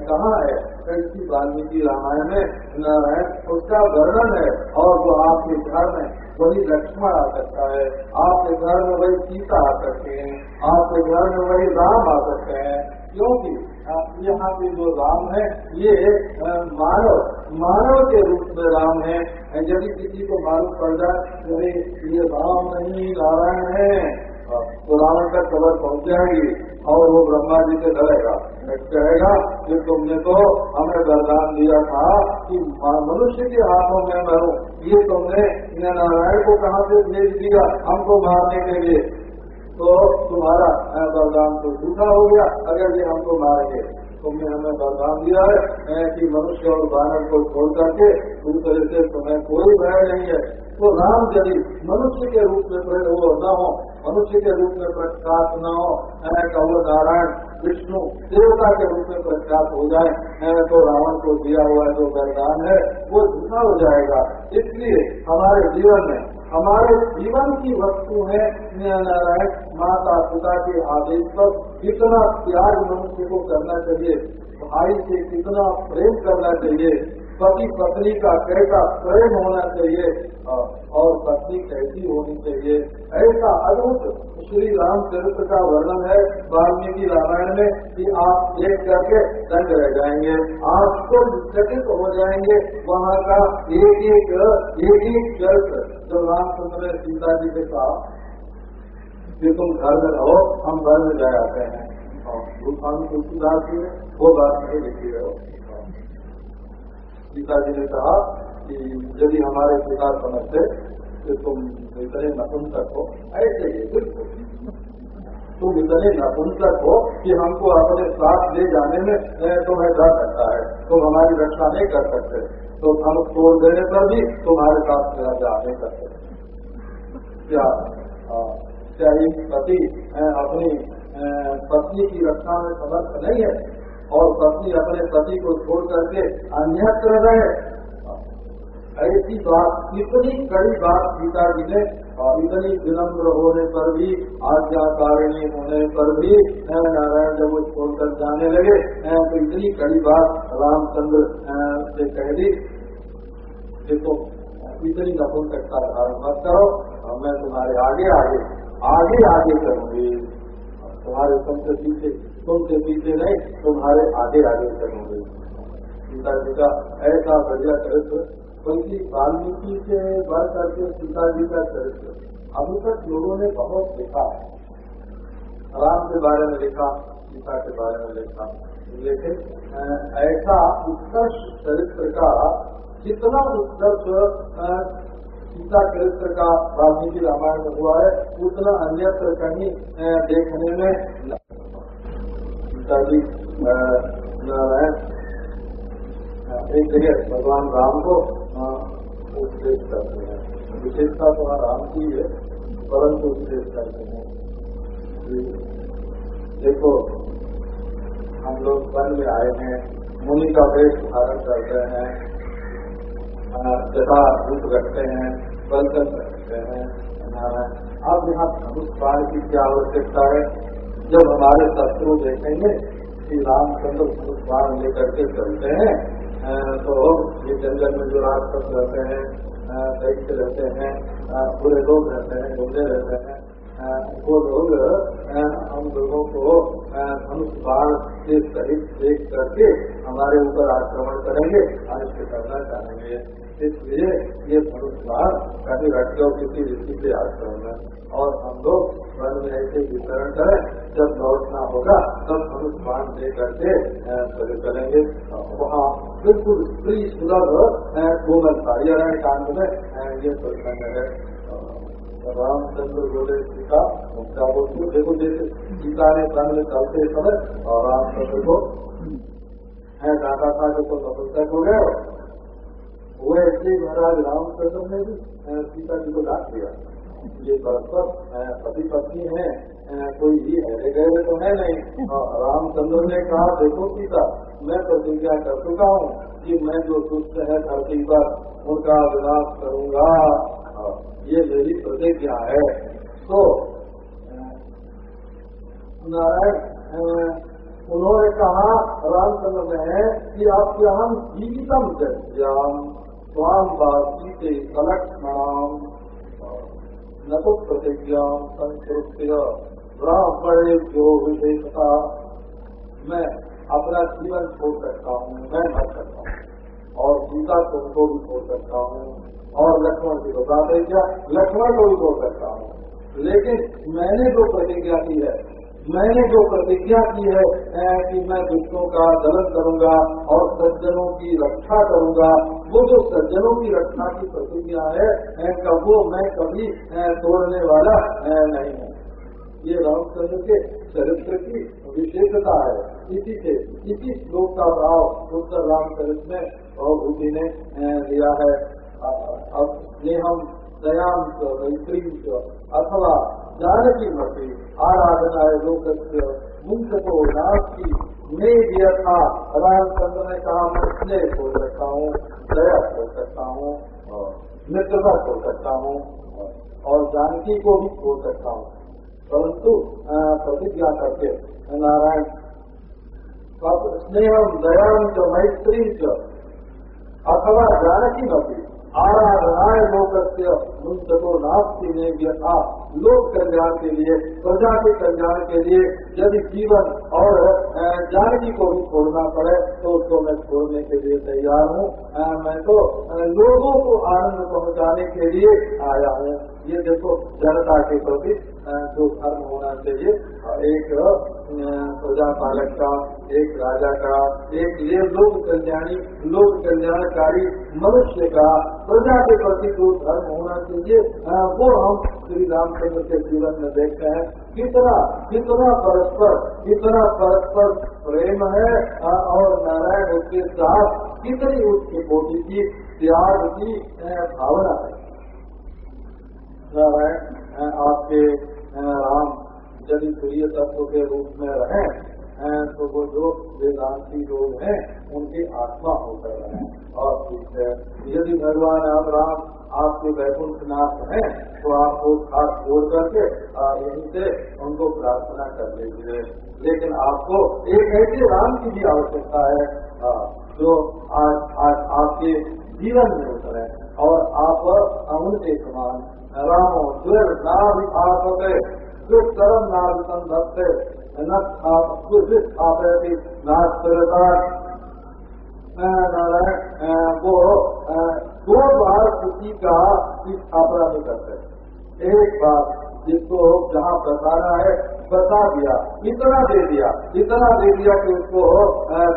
कहाँ है? कैसी वाल्मीकि रामायण में? नारायण, उसका वर्णन है, और वो आपके घर में वही लक्ष्मण आ सकता है। आपके घर में वही सीता आ सकते हैं। आपके घर में वही राम आ सकते हैं। क्योंकि यहाँ के जो राम है, ये मानव मानव के रूप में राम है। यदि किसी को मालूम पड़ जाए ये राम नहीं, नारायण है। रावण का खबर पहुँच जाएगी और वो ब्रह्मा जी से डरेगा कहेगा कि तुमने तो हमें वरदान दिया था कि मनुष्य के हाथों में मैं हूँ ये तुमने नारायण को कहाँ से भेज दिया हमको मारने के लिए तो तुम्हारा वरदान तो झूठा हो गया अगर ये हमको मारेंगे तुमने हमें वरदान दिया है कि मनुष्य और बानर को छोड़ करके दूसरे से तुम्हें कोई भय नहीं है तो राम यदि मनुष्य के रूप में वो न हो मनुष्य के रूप में प्रख्यात न हो कहो नारायण, विष्णु, देवता के रूप में प्रख्यात हो जाए। तो रावण को दिया हुआ जो वरदान है, वो झूठा हो जाएगा। इसलिए हमारे जीवन में, हमारे जीवन की वस्तु है नारायण माता, पिता के आदेश पर कितना त्याग मनुष्य को करना चाहिए, भाई से कितना प्रेम करना चाहिए। पति पत्नी का कैसा प्रेम होना चाहिए और पत्नी कैसी होनी चाहिए ऐसा अद्भुत श्री रामचरित्र का वर्णन है वाल्मीकि रामायण में कि आप देख करके दंग रह जाएँगे आपको चकित हो जाएँगे वहाँ का एक एक एक एक चरित्र जो रामचंद्र ने सीता जी के साथ ये तुम घर में रहो हम घर में जा आते हैं और तुलसीदास जी वो बात नहीं लिखी रहो जी ने कहा कि यदि हमारे पिता समझते कि तुम इतने नपुंसक हो। ऐसे ही बिल्कुल। तुम इतने नपुंसक हो कि हमको अपने साथ ले जाने में तुम्हें डर सकता है। तुम हमारी रक्षा नहीं कर सकते। तो हम तोड़ देने पर भी तुम्हारे साथ मेरा जा नहीं कर सकते। क्या? क्या पति अपनी पत्नी की रक्षा में समर्थ नहीं है? और पत्नी अपने पति को छोड़ करके अन्यत्र रहे। ऐसी बात, इतनी कड़ी बात सीता जी ने और इतनी विनम्र होने पर भी, आज्ञाकारिणी होने पर भी नारायण जब वो छोड़कर जाने लगे तो इतनी कड़ी बात रामचंद्र से कह दी, देखो, इतनी नपुंसकता धारण मत करो मैं तुम्हारे आगे आगे आगे आगे करूँगी। तुम्हारे तुमसे पीछे तुमसे पीछे नहीं, तुम्हारे आगे आगे करूँगे। सीता जी का ऐसा बढ़िया चरित्र, बल्कि वाल्मीकि से बढ़ करके सीता जी का चरित्र, अभी तक लोगों ने बहुत देखा है। राम के बारे में लिखा, सीता के बारे में लिखा। लेकिन ऐसा उत्कर्ष चरित्र का जितना उत्कर्ष सीता चरित्र का वाल्मीकि रामायण हुआ है, उतना अन्यत्र कहीं देखने में एक जगह भगवान राम को उपदेश करते हैं। विशेषता तो राम की है परंतु उपदेश करते हैं। देखो, हम लोग वन में आए हैं, मुनि का वेश धारण करते हैं जता रूप रखते हैं बलकन रखते हैं अब यहाँ धनुष बाण की क्या आवश्यकता है? जब हमारे शत्रु देखेंगे कि रामचंद्र धनुष लेकर के चलते हैं तो ये जंगल में जो राक्षस रहते हैं दैत्य रहते हैं पूरे लोग रहते हैं, गुंडे रहते हैं वो लोग हम लोगों को धनुष के सहित देख करके हमारे ऊपर आक्रमण करेंगे अनिष्ट करना चाहेंगे इसलिए ये मनुष्यवाद कहीं रख किसी के आश्रम में, और हम लोग में ऐसे वितरण करें, जब लौटना होगा, तब मनुष्यवान दे करके करेंगे। वहाँ बिल्कुल स्त्री सुलभ कोमलता ये कांड में ये प्रसंग है। रामचंद्र बोले, सीता मुक्ता बोलती देखो जैसे सीता ने में चलते समय और रामचंद्र को है दादा जो तो नपुंसक हो गए वो ऐसे महाराज रामचंद्र ने भी सीता जी को डाक दिया। ये परस्पर पति पत्नी है कोई भी हरे गए तो है नहीं। रामचंद्र ने कहा, देखो सीता, मैं प्रतिज्ञा कर चुका हूँ कि मैं जो दुष्ट है, धरती पर उनका विनाश करूँगा। ये मेरी प्रतिज्ञा है। तो नारायण उन्होंने कहा, रामचंद्र ने कि आप यहाँ जीवितम जयाम स्वाम बासी के कलक्षणाम। न तो प्रतिज्ञा संस्कृत्य ब्राह्मण जो विशेषता, मैं अपना जीवन छोड़ सकता हूँ, मैं मर सकता हूँ, और सीता तो भी छोड़ सकता हूँ, और लक्ष्मण की बता दें क्या, लक्ष्मण को भी छोड़ सकता हूँ। लेकिन मैंने जो प्रतिज्ञा की है मैंने जो प्रतिज्ञा की है कि मैं दुष्टों का दलन करूँगा और सज्जनों की रक्षा करूँगा। वो जो सज्जनों की रक्षा की प्रतिज्ञा है वो मैं कभी तोड़ने वाला नहीं हूँ। ये रामचंद्र के चरित्र की विशेषता है। इसी से, इसी श्लोक का भाव उत्तर रामचरित में भूति ने दिया है। अब स्नेहम दयांश मैत्री अथवा जानकी मती आराधना है लोक मुक्त को नाश की मैं दिया था रामचंद्र ने कहा, मैं स्नेह छोड़ सकता हूँ, दया छोड़ सकता हूँ मित्रता छोड़ सकता हूँ, और जानकी को भी खो सकता हूँ। परंतु प्रतिज्ञा करके, नारायण स्नेह दया मैत्री च अथवा जानकी नदी आराधनाय लोकस्य मुंसको नास्ती ने यथा लोक कल्याण के लिए, प्रजा के कल्याण के लिए यदि जीवन और जानकी को भी छोड़ना पड़े तो उसको मैं छोड़ने के लिए तैयार हूँ। मैं तो लोगों को आनंद पहुँचाने के लिए आया हूँ। ये देखो, जनता के प्रति जो धर्म होना चाहिए एक प्रजा पालक का, एक राजा का, एक ये लोक कल्याणी, लोक कल्याणकारी मनुष्य का प्रजा के प्रति जो धर्म होना चाहिए वो हम श्री रामचंद्र के जीवन में देखते हैं। कितना कितना परस्पर कितना परस्पर प्रेम है और नारायण उसके साथ कितनी उसकी कोटि की त्याग की भावना है। नारायण आपके राम यदि प्रिय तत्व के रूप में रहे। तो वो जो वेदांति लोग हैं, उनकी आत्मा होकर रहे और ठीक है, यदि भगवान आप राम, आपके वैकुंठ नाथ हैं तो आप वो खास छोड़ करके यहीं से उनको प्रार्थना कर लीजिए। लेकिन आपको एक ऐसे राम की भी आवश्यकता है जो आज आज आपके जीवन में उतरे और आप उनके समान, रामो द्विर नाभिपात होते द्विर कर्म नाभ संधत्ते नारायण वो दो बार किसी का स्थापना नहीं करते एक बार जिसको जहाँ बताना है, बता दिया इतना दे दिया इतना दे दिया, कि उसको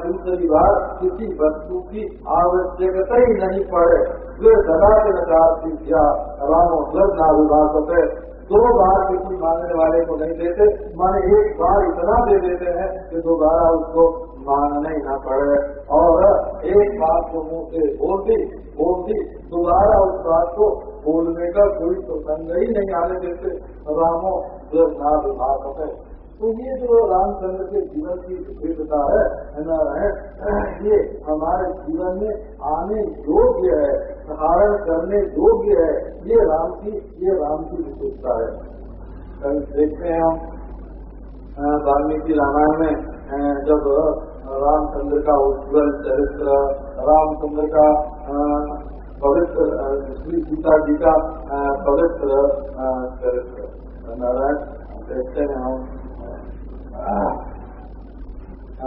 दूसरी बार किसी वस्तु की आवश्यकता ही, नहीं पड़े जो ददा के नकार दिया रामो जब ना विभाग होते दो बार किसी मांगने वाले को नहीं देते, माने एक बार इतना दे देते हैं कि दोबारा उसको मांगना ही ना पड़े। और एक बात को मुँह से बोल दी बोल दी दोबारा उस बात को बोलने का कोई प्रसंग ही नहीं आने देते। रामो जो ना विभाग है। तो ये जो रामचंद्र के जीवन की विशेषता है ना, है, ये हमारे जीवन में आने योग्य है। धारण करने योग्य है। ये राम की, ये राम की विशेषता है। कल देखते हैं हम वाल्मीकि रामायण में जब रामचंद्र का उज्जवल चरित्र रामचंद्र का पवित्र श्री सीता जी का पवित्र चरित्र। नारायण देखते हैं हम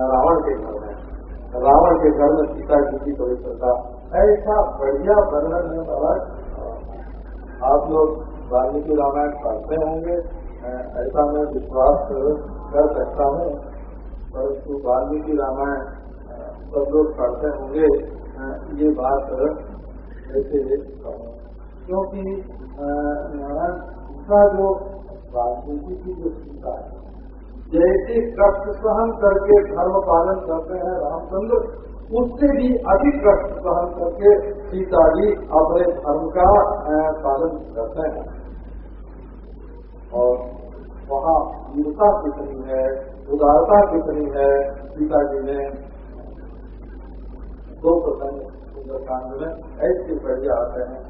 रावण के घर में। रावण के घर में सीता जी की पवित्रता ऐसा बढ़िया वर्णन है महाराज। आप लोग वाल्मीकि रामायण पढ़ते होंगे। ऐसा मैं विश्वास कर सकता हूँ। परंतु वाल्मीकि रामायण सब लोग पढ़ते होंगे ये बात ऐसे क्योंकि इसका जो वाल्मीकि की जो चिंता है, जैसे कष्ट सहन करके धर्म पालन करते हैं रामचंद्र उससे भी अधिक कष्ट सहन करके सीता जी अपने धर्म का पालन करते हैं। और वहाँ वीरता कितनी है, उदारता कितनी है सीता जी ने दो प्रसंग सुंदरकांड में ऐसे बढ़िया आते हैं।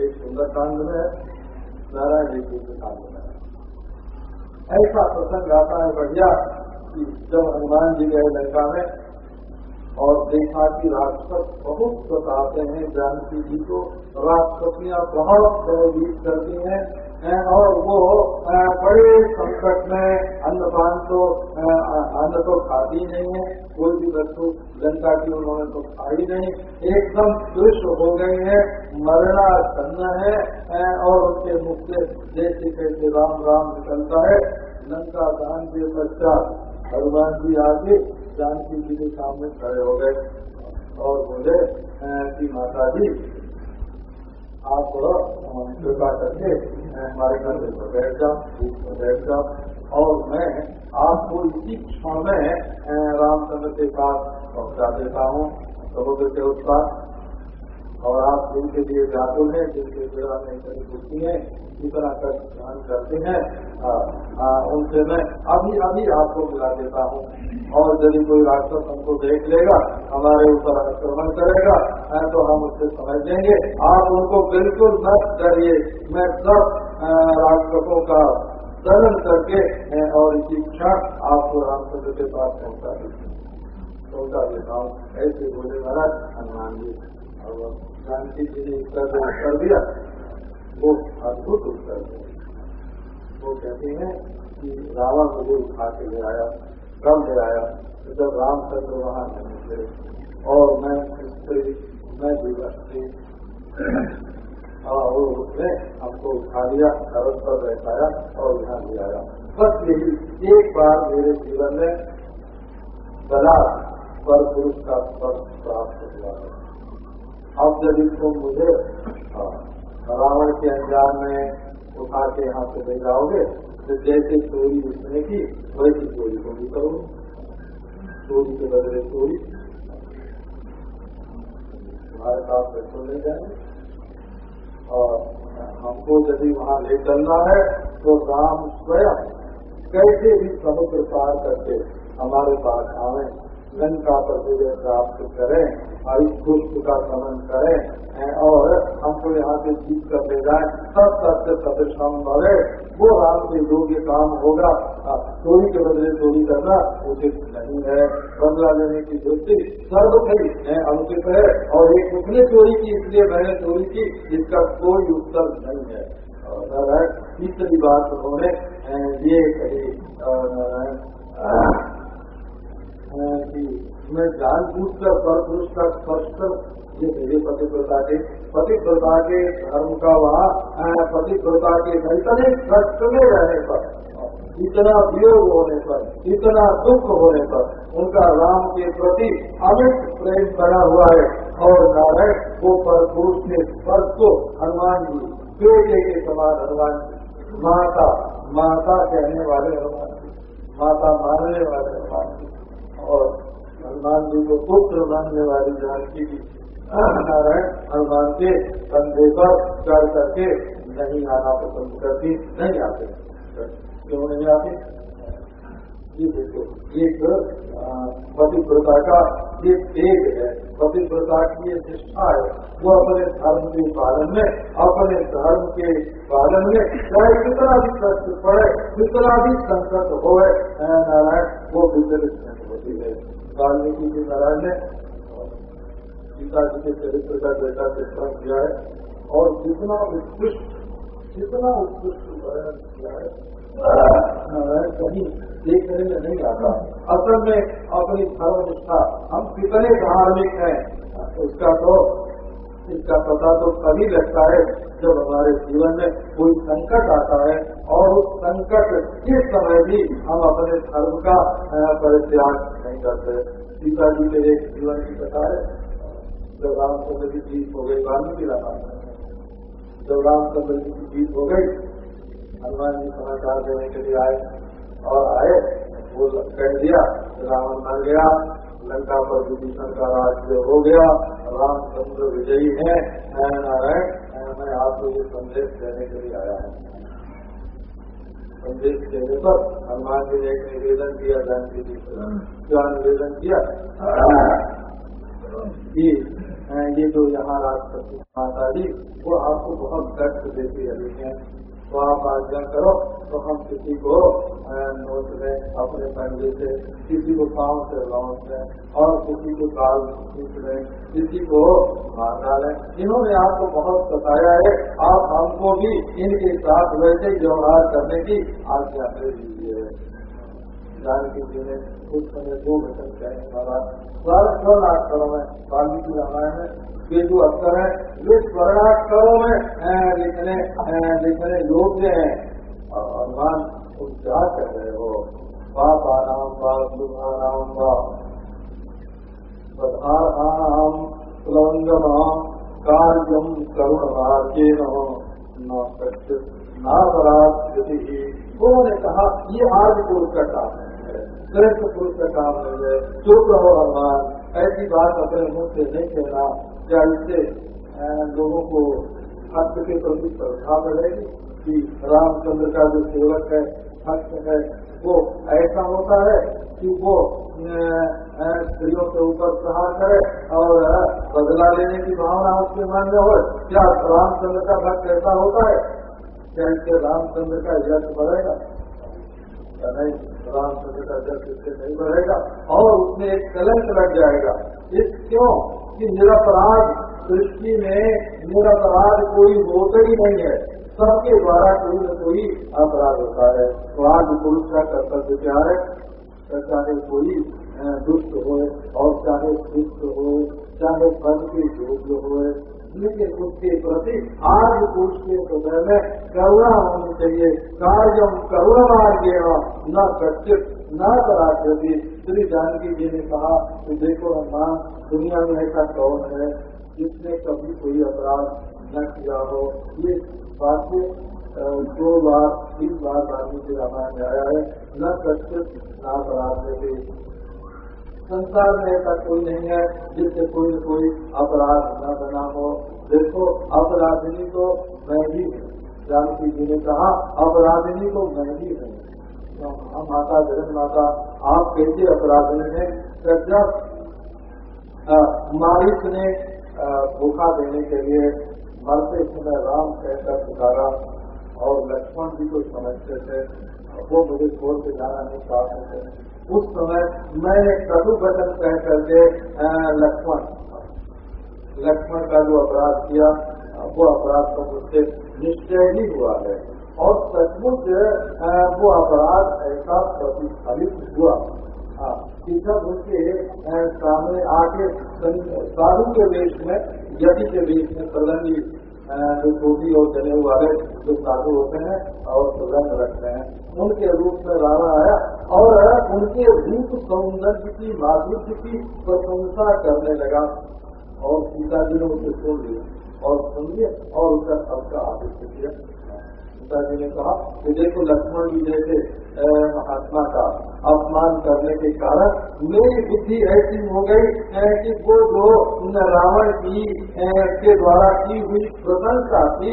एक सुंदरकांड में नारायण जी के सुंदरकांड में ऐसा प्रसंग आता है बढ़िया कि जब हनुमान जी गए लंका में और देखा कि राक्षस बहुत बताते हैं, जानकी जी को राक्षसियाँ बहुत भयभीत करती हैं और वो बड़े संकट में अन्नपान तो अन्न तो खाती नहीं है, कोई भी वस्तु लंका की उन्होंने तो खाई नहीं, एकदम दुष्ट हो गई है, मरना सन्न है और उनके मुख से जैसे कैसे राम राम निकलता है लंका दान के पश्चात हनुमान जी आगे जानकी जी के सामने खड़े हो गए। और बोले की माता जी आप कृपा करके हमारे घर में बैठ जाओ पर बैठ जाओ। और मैं आपको इसी क्षण में रामचंद्र के पास पहुँचा देता हूँ। समुद्र के उस पास और आप जिनके लिए व्याकुल हैं, जिनके सेवा में कभी दुखी है इतना कर ध्यान करते हैं। उनसे मैं अभी अभी आपको मिला देता हूँ। और यदि कोई राक्षस हमको देख लेगा, हमारे ऊपर आक्रमण करेगा तो हम उससे समझ लेंगे। आप उनको बिल्कुल मत करिए मैं सब राक्षसों का दलन करके और इसी क्षण आपको रामचंद्र के पास पहुँचा देते पहुँचा देता हूँ। ऐसे बोले महाराज, हनुमान जी। और जी ने उत्तर जो उत्तर दिया, वो अद्भुत उत्तर दिया। वो कहते हैं कि रावण मुझे उठा के ले आया कब ले आया तो जब रामचंद्र वहाँ नहीं थे और मैं स्त्री मैं जीवन थी और उसने हमको उठा लिया सरस पर बैठाया और यहाँ ले आया। बस यही, एक बार मेरे जीवन में बला पर पुरुष का स्पर्श प्राप्त हुआ। है अब यदि तुम मुझे रावण के अंजाम में उठा के यहाँ से ले जाओगे तो जैसे चोरी उसने की, वैसी चोरी को भी करो। चोरी के बदले चोरी। तुम्हारे पास पैसों ले जाए। और हमको यदि वहाँ ले चलना है तो राम स्वयं कैसे भी समुद्र पार करके हमारे पास आवे। लंका पर विजय प्राप्त करें और दुष्ट का समन करें और हमको यहाँ से जीत कर ले जाए। सब सत्य प्रतिष्ठान बढ़े वो राम के योग्य काम होगा चोरी के बदले चोरी करना उचित नहीं है। बदला लेने की दृष्टि सर्व है, अनुचित है, और एक उसने चोरी की, इसलिए मैंने चोरी की, इसका कोई उत्तर नहीं है। तीसरी बात उन्होंने ये कही मैं जान बूझ कर पर पुरुष का स्पर्श कर, ये पतिव्रता के पतिव्रता के धर्म का वहाँ पतिव्रता के इतने कष्ट में रहने पर, इतना वियोग होने पर, इतना दुख होने पर, उनका राम के प्रति अमित प्रेम बना हुआ है। और नारायण वो पर पुरुष के स्पर्श को हनुमान जी, बेटे के समान हनुमान जी, माता माता कहने वाले हनुमान जी, माता मानने वाले हनुमान जी। और हनुमान जी को पुत्र मानने वाली जानकी जी नारायण हनुमान के कंधे पर चढ़ करके नहीं आना पसंद करती, नहीं आते। क्यों नहीं आते? ये देखो, एक पतिव्रता का ये तेज है। पतिव्रता की ये निष्ठा है। वो अपने धर्म के पालन में, अपने धर्म के पालन में चाहे कितना भी कष्ट पड़े कितना भी संकट हो नारायण, वो विचलित नहीं होती है। वाल्मीकि जी महाराज ने सीता जी के चरित्र का बेटा चित्रण किया है और जितना उत्कृष्ट जितना उत्कृष्ट वर्णन किया है कहीं देखने में नहीं आता। असल में अपनी धर्म निष्ठा हम कितने धार्मिक हैं, उसका तो इसका पता तो तभी लगता है जब हमारे जीवन में कोई संकट आता है और उस संकट के समय भी हम अपने धर्म का परित्याग नहीं करते। सीता जी के एक जीवन की कथा है। जब रामचंद्र की जीत हो गई वाल्मीकि जब रामचंद्र जी की जीत हो गई हनुमान जी समाचार देने के लिए आए और आए, वो कह दिया, रावण मर गया लंका पर विभीषण का राज्य हो गया। रामचंद्र विजयी है। नारायण मैं आपको ये संदेश देने के लिए आया हूँ। संदेश देने पर हनुमान जी ने एक निवेदन किया जानकी जी क्या निवेदन किया? ये जो यहाँ राष्ट्रपति माता जी, वो आपको बहुत कष्ट देती है आप आज्ञा करो तो हम किसी को नोट में अपने पंजे से किसी को पाँव से लौट दें और किसी को काल खींच लें किसी को मार डालें। इन्होंने आपको बहुत बताया है, आप हमको भी इनके साथ वैसे व्यवहार करने की आज्ञा दे दीजिए। जानकी जी ने उस समय दो वचन कहने वाला सारा स्वर्णाक्षरों में वाल्मीकि रामायण में ये जो अक्षर है वे स्वर्णाक्षरों में लिखने लिखने योग्य है। और भगवान तुम क्या कह रहे हो? पापा नाम पाप दुखानाम पधाराम प्लवंगम कार्यम करुण मार्गेन न नापराध उन्होंने कहा, ये आज पुरुष का काम है। श्रेष्ठ पुरुष का काम है चुप रहो भगवान ऐसी बात अपने मुँह से नहीं कहना क्या इससे लोगों को भक्त के प्रति श्रद्धा बढ़ेगी कि रामचंद्र का जो सेवक है भक्त है वो ऐसा होता है कि वो स्त्रियों के ऊपर प्रहार करे और बदला लेने की भावना उसके मन में हो क्या रामचंद्र का भक्त ऐसा होता है क्या इससे रामचंद्र का यश बढ़ेगा नहीं रामचंद्र का यश इससे नहीं बढ़ेगा और उसमें एक कलंक लग जाएगा। इस क्यों? कि निरपराध सृष्टि में निरपराध कोई होता ही नहीं है। सबके द्वारा कोई न कोई अपराध होता है। तो आज पुरुष का कर्तव्य क्या है? चाहे कोई दुष्ट हो और चाहे दुष्ट हो चाहे पद के योग्य हो लेकिन उसके प्रति आज पुरुष के हृदय में करुणा होनी चाहिए। कार्यम करुण मार्गे न कच्चित न कराती श्री जानकी जी ने कहा कि देखो हनुमान, दुनिया में ऐसा कौन है जिसने कभी कोई अपराध न किया हो? ये वाक्य दो बार, तीन बार वाल्मीकि रामायण में आया है। न कच्चित न कराती संसार में ऐसा कोई नहीं है जिससे कोई न कोई अपराध न बना हो। देखो, अपराधिनी तो मैं ही जानकी जी ने कहा, अपराधिनी को मैं ही हूँ। तो माता जगन माता, आप कैसे अपराधिनी है? जब मालिक ने धोखा देने के लिए मरते समय राम कहकर पुकारा और लक्ष्मण जी को समझते थे, वो मुझे छोड़ के जाना नहीं चाहते थे। उस समय मैंने कटु वचन कह करके लक्ष्मण लक्ष्मण का जो अपराध किया वो अपराध तो मुझसे निश्चय ही हुआ है। और सचमुच वो अपराध ऐसा प्रतिफलित हुआ। कि जब उसके सामने आके साधु के वेश में यदि के वेश में सदंगी जो टोपी और जने वाले, जो साधु होते हैं और रंग रखते हैं। उनके रूप में रावण आया और उनके रूप सौंदर्य की माधुर्य की प्रशंसा करने लगा और सीता जी ने उसे सुन लिया और सुन लिया और उसका सबका आदित्य किया सीता जी ने कहा कि देखो लक्ष्मण जी जैसे महात्मा का अपमान करने के कारण मेरी बुद्धि ऐसी हो गई कि वो जो रावण की के द्वारा की हुई प्रशंसा थी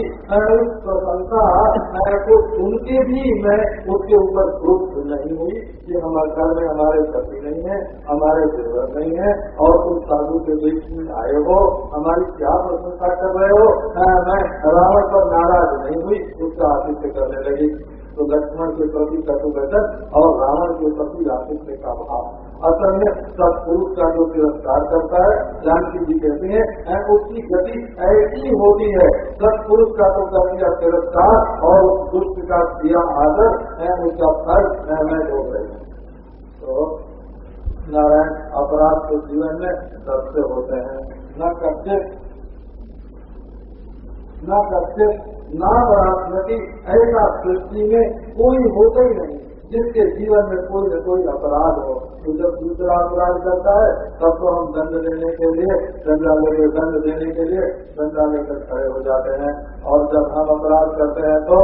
उस प्रशंसा को सुन के भी मैं उसके ऊपर क्रोध नहीं हुई कि हमारे घर में हमारे पति नहीं है, हमारे देवर नहीं है, और तुम साधु के बीच में आए हो, हमारी क्या प्रशंसा कर रहे हो? मैं रावण पर नाराज़ नहीं हुई, उसका आतिथ्य करने लगी। तो लक्ष्मण के प्रति कटुवचन और रावण के प्रति आतिथ्य का भाव। असल में सत्पुरुष का जो तिरस्कार करता है, जानकी जी कहते हैं उसकी गति ऐसी होती है। सत्पुरुष का तो कर दिया तिरस्कार और दुष्ट का दिया आदर है उसका फल मैं हो। रही तो नारायण अपराध के जीवन में सबसे होते हैं। न कब्जे न करते न बरात्मति ऐसा सृष्टि में कोई होता ही नहीं, जिसके जीवन में कोई न कोई अपराध हो। तो जब दूसरा अपराध करता है, तब तो हम दंड देने के लिए दंडा लेकर दंड देने के लिए दंडा लेकर खड़े हो जाते हैं। और जब हम अपराध करते हैं तो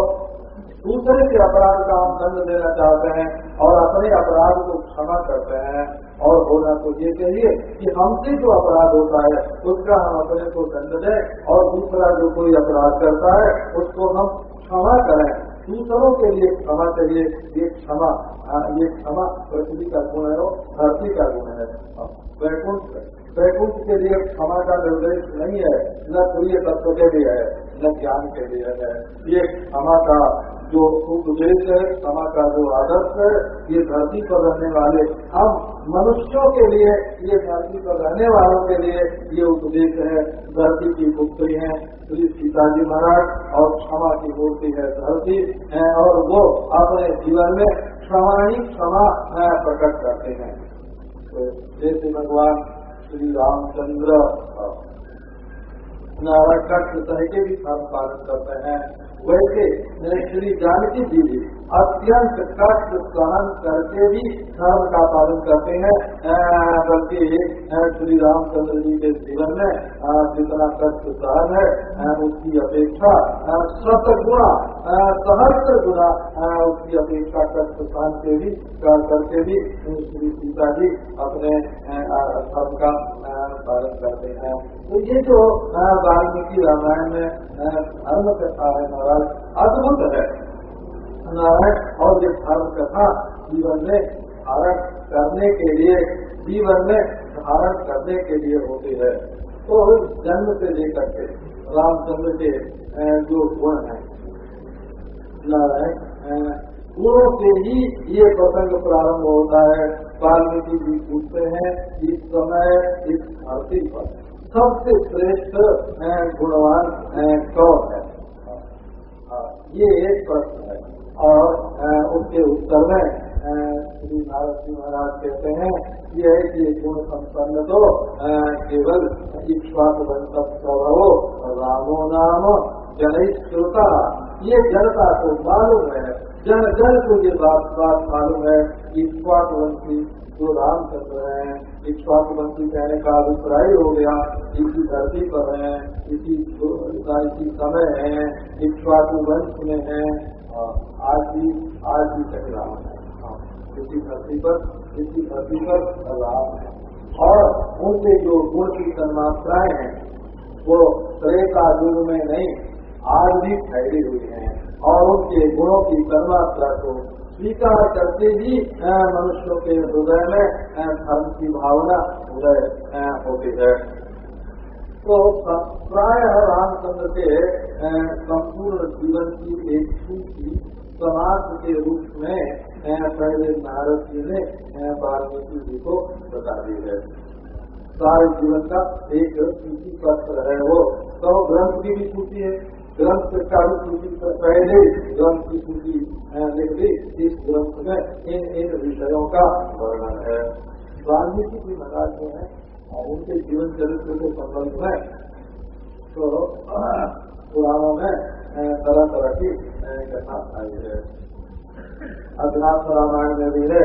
दूसरे के अपराध का हम दंड देना चाहते हैं और अपने अपराध को क्षमा करते हैं और होना तो ये चाहिए कि हमसे जो अपराध होता है, उसका हम अपने को दंड दें और दूसरा जो कोई अपराध करता है, उसको हम क्षमा करें। दूसरों के लिए क्षमा चाहिए, ये क्षमा ये क्षमा पृथ्वी का गुण है और धरती का गुण है। वैकुंठ वैकुंठ के लिए क्षमा का निर्देश नहीं है, न प्रिय तत्व के लिए है, न ज्ञान के लिए है। ये क्षमा का जो उपदेश है, क्षमा का जो आदर्श है, ये धरती पर रहने वाले, हम मनुष्यों के लिए, ये धरती पर रहने वालों के लिए ये उपदेश है। धरती की पुत्री है, श्री सीता जी महाराज, और क्षमा की मूर्ति है धरती है, और वो अपने जीवन में क्षमा ही क्षमा प्रकट करते हैं। तो जैसे भगवान। श्री रामचंद्र नारायण का के भी स्थान पालन करते हैं। वैसे श्री जानकी जी भी अत्यंत कष्ट सहन करके भी धर्म का पालन करते हैं। बल्कि श्री रामचंद्र जी के जीवन में जितना कष्ट सहन है उसकी अपेक्षा सत गुणा सहस्त्र गुणा उसकी अपेक्षा कष्ट सहन के भी करके भी श्री सीता जी अपने धर्म का पालन करते हैं। तो ये जो वाल्मीकि रामायण में धर्म कथा है महाराज अद्भुत है। नारायण और ये धर्म कथा जीवन में धारण करने के लिए, जीवन में धारण करने के लिए होती है तो जन्म से लेकर के रामचंद्र के जो गुण है। नारायण गुणों से ही ये प्रसंग प्रारंभ होता है। वाल्मीकि जी पूछते हैं, इस समय, इस धरती पर सबसे श्रेष्ठ गुणवान कौन है, ये एक प्रश्न है। और उसके उत्तर में श्री नारद जी महाराज कहते हैं ये है कि गुण संपन्न तो केवल ईश्वास हो रामो नाम जनता ये जनता को मालूम है, जन जन को ये बात बात मालूम है ईश्वासवंशी जो रामचंद्र है इक्ष्वाकुवंशी कहने का अभिप्राय हो गया, इसी धरती पर है, इसी इसी समय है इक्ष्वाकुवंश में है आज भी आज भी कहीं राम है। हाँ, इसी धरती पर इसी धरती पर राम है। और उनके जो गुण की तन्मात्राएँ हैं वो त्रेता युग में नहीं आज भी फैली हुई हैं। और उनके गुणों की तन्मात्रा को स्वीकार करते ही मनुष्यों के हृदय में धर्म की भावना उदय होती है। तो प्राय रामचंद्र के संपूर्ण जीवन की एक सूची समाज के रूप में पहले नारद जी ने वाल्मीकि जी को बता दी है। सारे जीवन का एक सूची पत्र है वो। सौ ग्रंथ की भी सूची है। ग्रंथ का सूची से पहले ग्रंथ की सूची लिख दी इस ग्रंथ में इन इन विषयों का वर्णन है। वाल्मीकि की महाराज जो है उनके जीवन चरित्र के संबंध में तो पुराणों में तरह तरह की कथा आई है। अध्यात्म रामायण में भी है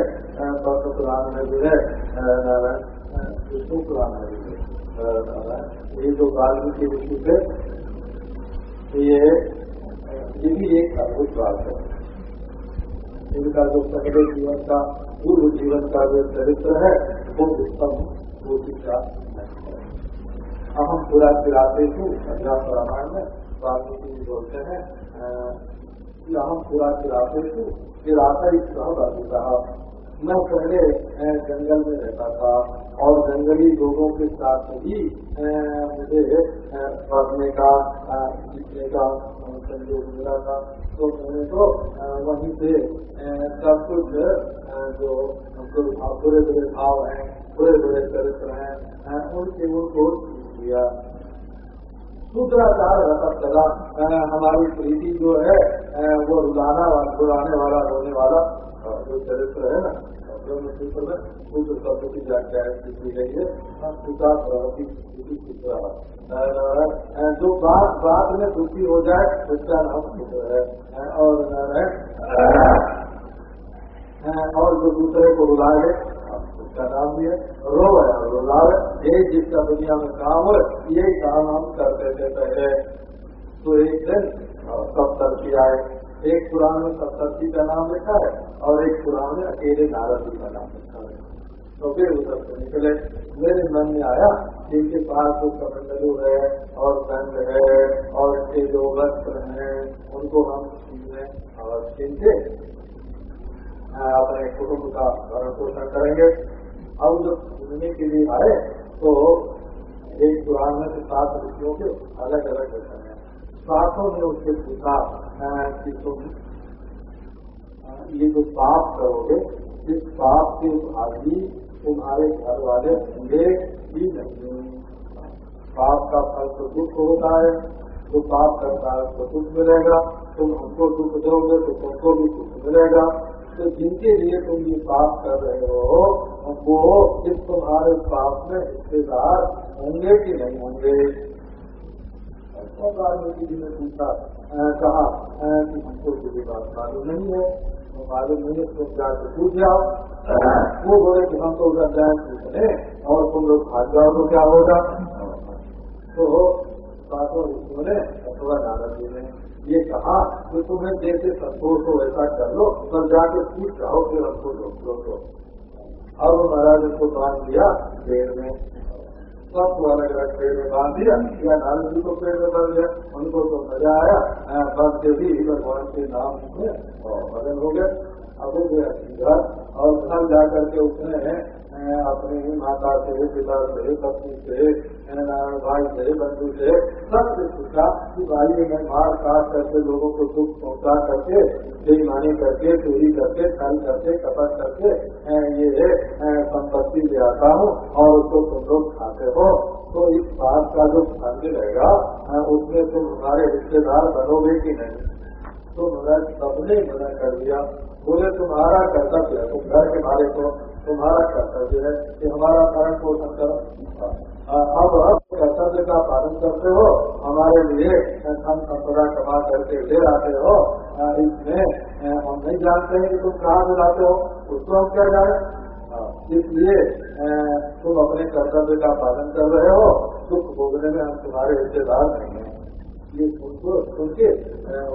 पद्म पुराण में भी है विष्णु पुराण में भी है ये जो वाल्मीकि ऋषि थे ये ये भी एक अद्भुत बात है। इनका जो पहले जीवन का, पूर्व जीवन का जो चरित्र है, वो उत्तम वो शिक्षा अब हम पूरा चिराते थे अध्यात्म रामायण में वाल्मीकि जी बोलते हैं। कि हम पूरा चिराते थे चिराता ही सह रहा मैं पहले जंगल में रहता था और जंगली लोगों के साथ ही मुझे पढ़ने का सीखने का, संयोग मिला था। तो मैंने तो वहीं से सब कुछ जो बुरे बुरे भाव हैं बुरे बुरे चरित्र हैं उनके उनको दिया शुद्राचार रसद लगा हमारी प्रीति जो है वो रुलाना रुलाने वाला, रोने वाला जो चरित्र है ना है जो बात बात में दुखी हो जाए उसका नाम सूत्र है और और जो दूसरे को रुलाए उसका नाम भी है रो है रुलावे यही जिसका दुनिया में काम है यही काम हम करते थे पहले तो एक दिन सप्तर्षि आए एक पुराण में सप्तर्षि का नाम लिखा है, और एक पुराण में अकेले नारद जी का नाम लिखा है। तो फिर उधर से निकले, मेरे मन में आया जिनके पास जो कमंडलू है, और दंड है, और इनके जो वस्त्र हैं, उनको हम छीने और छीन के अपने कुटुंब का भरण पोषण करेंगे। अब जब सुनने के लिए आए तो एक पुराण में सात ऋषियों के अलग अलग वचन है सातों ने उससे पूछा कि तुम ये जो पाप करोगे, इस पाप के भागी तुम्हारे घर वाले होंगे ही नहीं। पाप का फल तो दुख होता है, जो पाप करता है उसको दुख मिलेगा। तुम हमको दुख दोगे तो तुमको भी दुख मिलेगा। तो जिनके लिए तुम ये पाप कर रहे हो, वो इस तुम्हारे पाप में हिस्सेदार होंगे कि नहीं होंगे? वाल्मीकि जी ने पूछा कहा कि हमको ये बात मालूम नहीं है। तो मालूम नहीं है तुम जाकर पूछ जाओ। वो बोले कि हम तो उधर जाए पूछने और तुम लोग भाग जाओ तो क्या होगा? तो बातों ने अथवा नारद जी ने ये कहा कि तुम्हें जैसे संतोष हो, ऐसा कर लो, पर जाके पूछ जाओ फिर हमको रोक लो तो। अब महाराज को बाँध दिया देर में। सबको अलग अलग पेड़ में बाँध दिया, या नारद जी को पेड़ में बाँध दिया। उनको तो मज़ा आया बस के भी भगवान के नाम में मदन हो गया। अब वो गया और घर जाकर के उसने अपनी माता से, पिता से, पत्नी से नारायण भाई से, बंधु से सबसे पूछा कि भाई मैं मार काट करके लोगों को दुख पहुँचा करके, बेईमानी करके, चोरी करके छल करके, कपट करके ये संपत्ति ले आता हूँ और उसको तुम लोग खाते हो। तो इस बात का जो फल रहेगा उसमें तुम हमारे रिश्तेदार बनोगे कि नहीं? तो महाराज सबने मना कर दिया। बोले, तुम्हारा कर्तव्य है, तुम घर के मारे को तुम्हारा कर्तव्य है कि हमारा कारण पोषण करो अब कर्तव्य का पालन करते हो, हमारे लिए धन संपदा कमा करके ले आते हो इसमें हम नहीं जानते हैं कि तुम कहाँ से लाते हो, उसको हम क्या जाए इसलिए तुम अपने कर्तव्य का पालन कर रहे हो, सुख भोगने में हम तुम्हारे रिश्तेदार नहीं है। ये उनको सुन के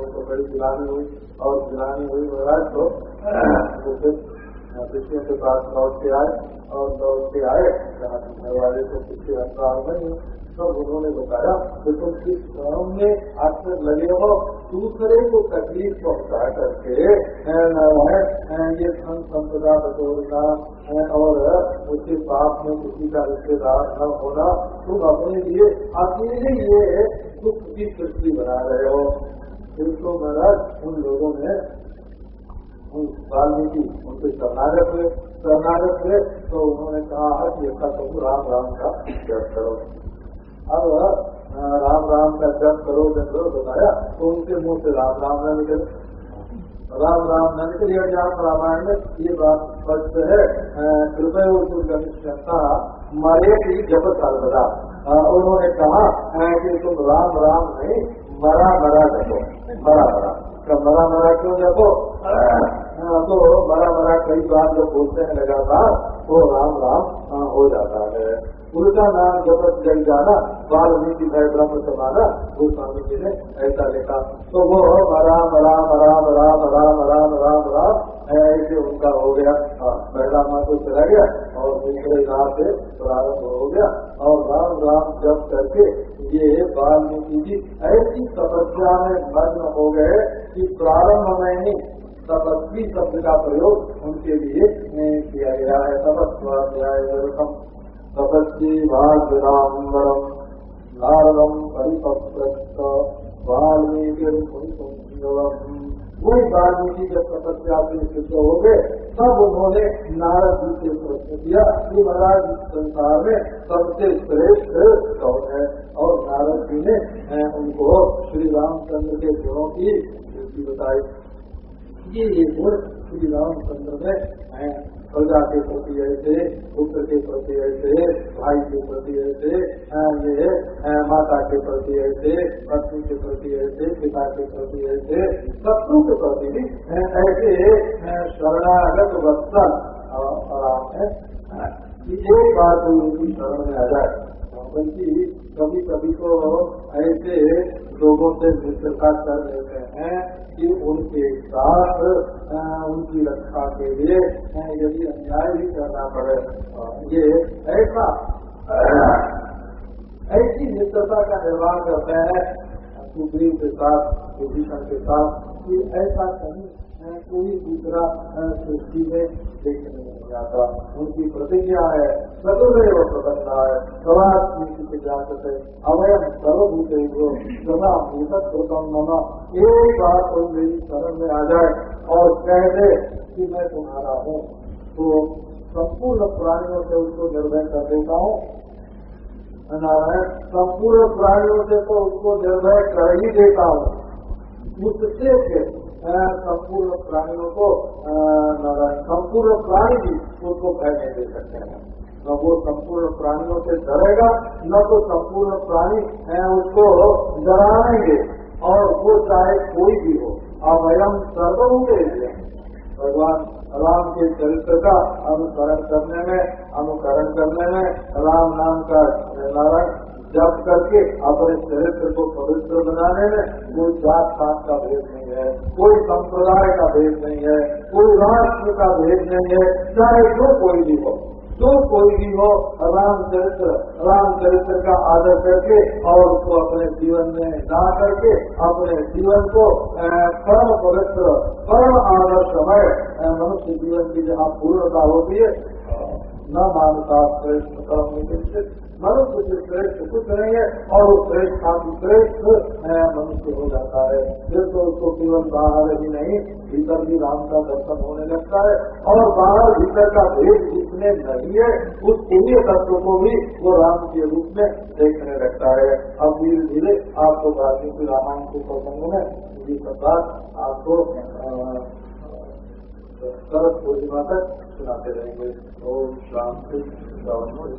उनको बड़ी गिलानी हुई, और गिलानी हुई महाराज तो कृष्ण के पास लौट के आए और लौट के आए घर वाले को किसी अंतराल नहीं तब उन्होंने बताया कि किस काम में अक्सर लगे हो, दूसरे को तकलीफ़ पहुँचा करके नारायण ये धन संपदा बटोरना और उसके पाप में किसी का रिश्तेदार न होना, तुम अपने लिए अकेले ये सुख की सृष्टि बना रहे हो। जिनको महाराज, उन लोगों ने वाल्मीकि उनसे शरणागत हुए। शरणागत हुए तो उन्होंने कहा कि ऐसा तुम राम राम का जप करो। अब राम राम का जप करो, जब करो बताया तो उनके मुँह से राम राम न निकले। राम राम न निकले अध्यात्म रामायण में ये बात स्पष्ट है। कृपया दुर्गमिष्यता मरे की जप सर्वदा उन्होंने कहा कि तुम राम राम नहीं, मरा मरा जपो। मरा मरा। तो मरा मरा क्यों जपो? तो मरा मरा कई बार जो बोलते हैं लगातार, वो राम राम, हो जाता है। उल्टा नाम जपत जल जाना, वाल्मीकि है ब्रह्म समाना, वो स्वामी जी ने ऐसा लिखा। तो वो राम राम राम राम राम राम राम राम, ऐसे उनका हो गया। पहला माँ तो चला गया और दूसरे राम से प्रारंभ हो गया। और राम राम जब करके ये वाल्मीकि जी ऐसी समस्या में मग्न हो गए कि प्रारंभ में ही तपस्वी शब्द का प्रयोग उनके लिए किया गया है। तपस्वाध्याय तपस्वी भाग्यराम्बरम नारदम वाल्मीकि वही वाल्मीकि जब तपस्या से सिद्ध हो गए, तब उन्होंने नारद जी से प्रश्न किया कि महाराज संसार में सबसे श्रेष्ठ कौन है? और नारद जी ने उनको श्री रामचंद्र के गुणों की बताई। ये ये गुण श्री रामचंद्र में प्रजा के प्रति ऐसे, पुत्र के प्रति ऐसे, भाई के प्रति ऐसे ये माता के प्रति ऐसे, पत्नी के प्रति ऐसे, पिता के प्रति ऐसे, शत्रु के प्रति भी ऐसे शरणागत वत्सल। है एक बात उनकी शरण में आ जाए। कभी कभी तो ऐसे लोगों से मित्रता कर लेते हैं कि उनके साथ उनकी रक्षा के लिए यदि अन्याय भी करना पड़े ये ऐसा ऐसी मित्रता का निर्माण करते हैं, सुग्रीव के साथ विभीषण के साथ, कि ऐसा कहीं कोई दूसरा सृष्टि में आता उनकी प्रतिज्ञा है सदुदैव प्रसन्ना है सवास्मी के जाते अवयम सर्वभूत सदा भूतक कृतम मना एक बार कोई मेरी शरण में आ जाए और कह दे कि मैं तुम्हारा हूँ तो संपूर्ण प्राणियों से उसको निर्भय कर देता हूँ नारायण संपूर्ण प्राणियों से तो उसको निर्भय कर ही देता हूँ उससे संपूर्ण प्राणियों को संपूर्ण प्राणी भी उसको भय नहीं दे सकते हैं। न वो संपूर्ण प्राणियों से डरेगा, न तो संपूर्ण प्राणी उसको डराएँगे। और वो चाहे कोई भी हो अभयम सर्वभूते भगवान राम के चरित्र का अनुसरण करने में, अनुकरण करने में राम नाम का नारायण जप करके अपने चरित्र को पवित्र बनाने में कोई जात पात का भेद नहीं है, कोई संप्रदाय का भेद नहीं है, कोई राष्ट्र का भेद नहीं है, चाहे जो कोई भी हो। जो कोई भी हो, राम चरित्र राम चरित्र का आदर करके और उसको अपने जीवन में ला करके अपने जीवन को परम पवित्र, परम आदर्शमय मनुष्य जीवन की जहाँ पूर्णता होती है, न मानता श्रेष्ठ कर्म निश्चित मनुष्य से श्रेष्ठ कुछ नहीं है और वो श्रेष्ठ श्रेष्ठ मनुष्य हो जाता है। फिर तो उसको केवल बाहर ही नहीं, भीतर भी राम का दर्शन होने लगता है। और बाहर भीतर का भेद जिसमें नहीं है, उस पुण्य तत्व को भी वो राम के रूप में देखने लगता है। अब धीरे धीरे आपको वाल्मीकि रामायण के प्रसंग में ये बात आपको शरद पूर्णिमा तक सुनाते रहेंगे। ओम शांति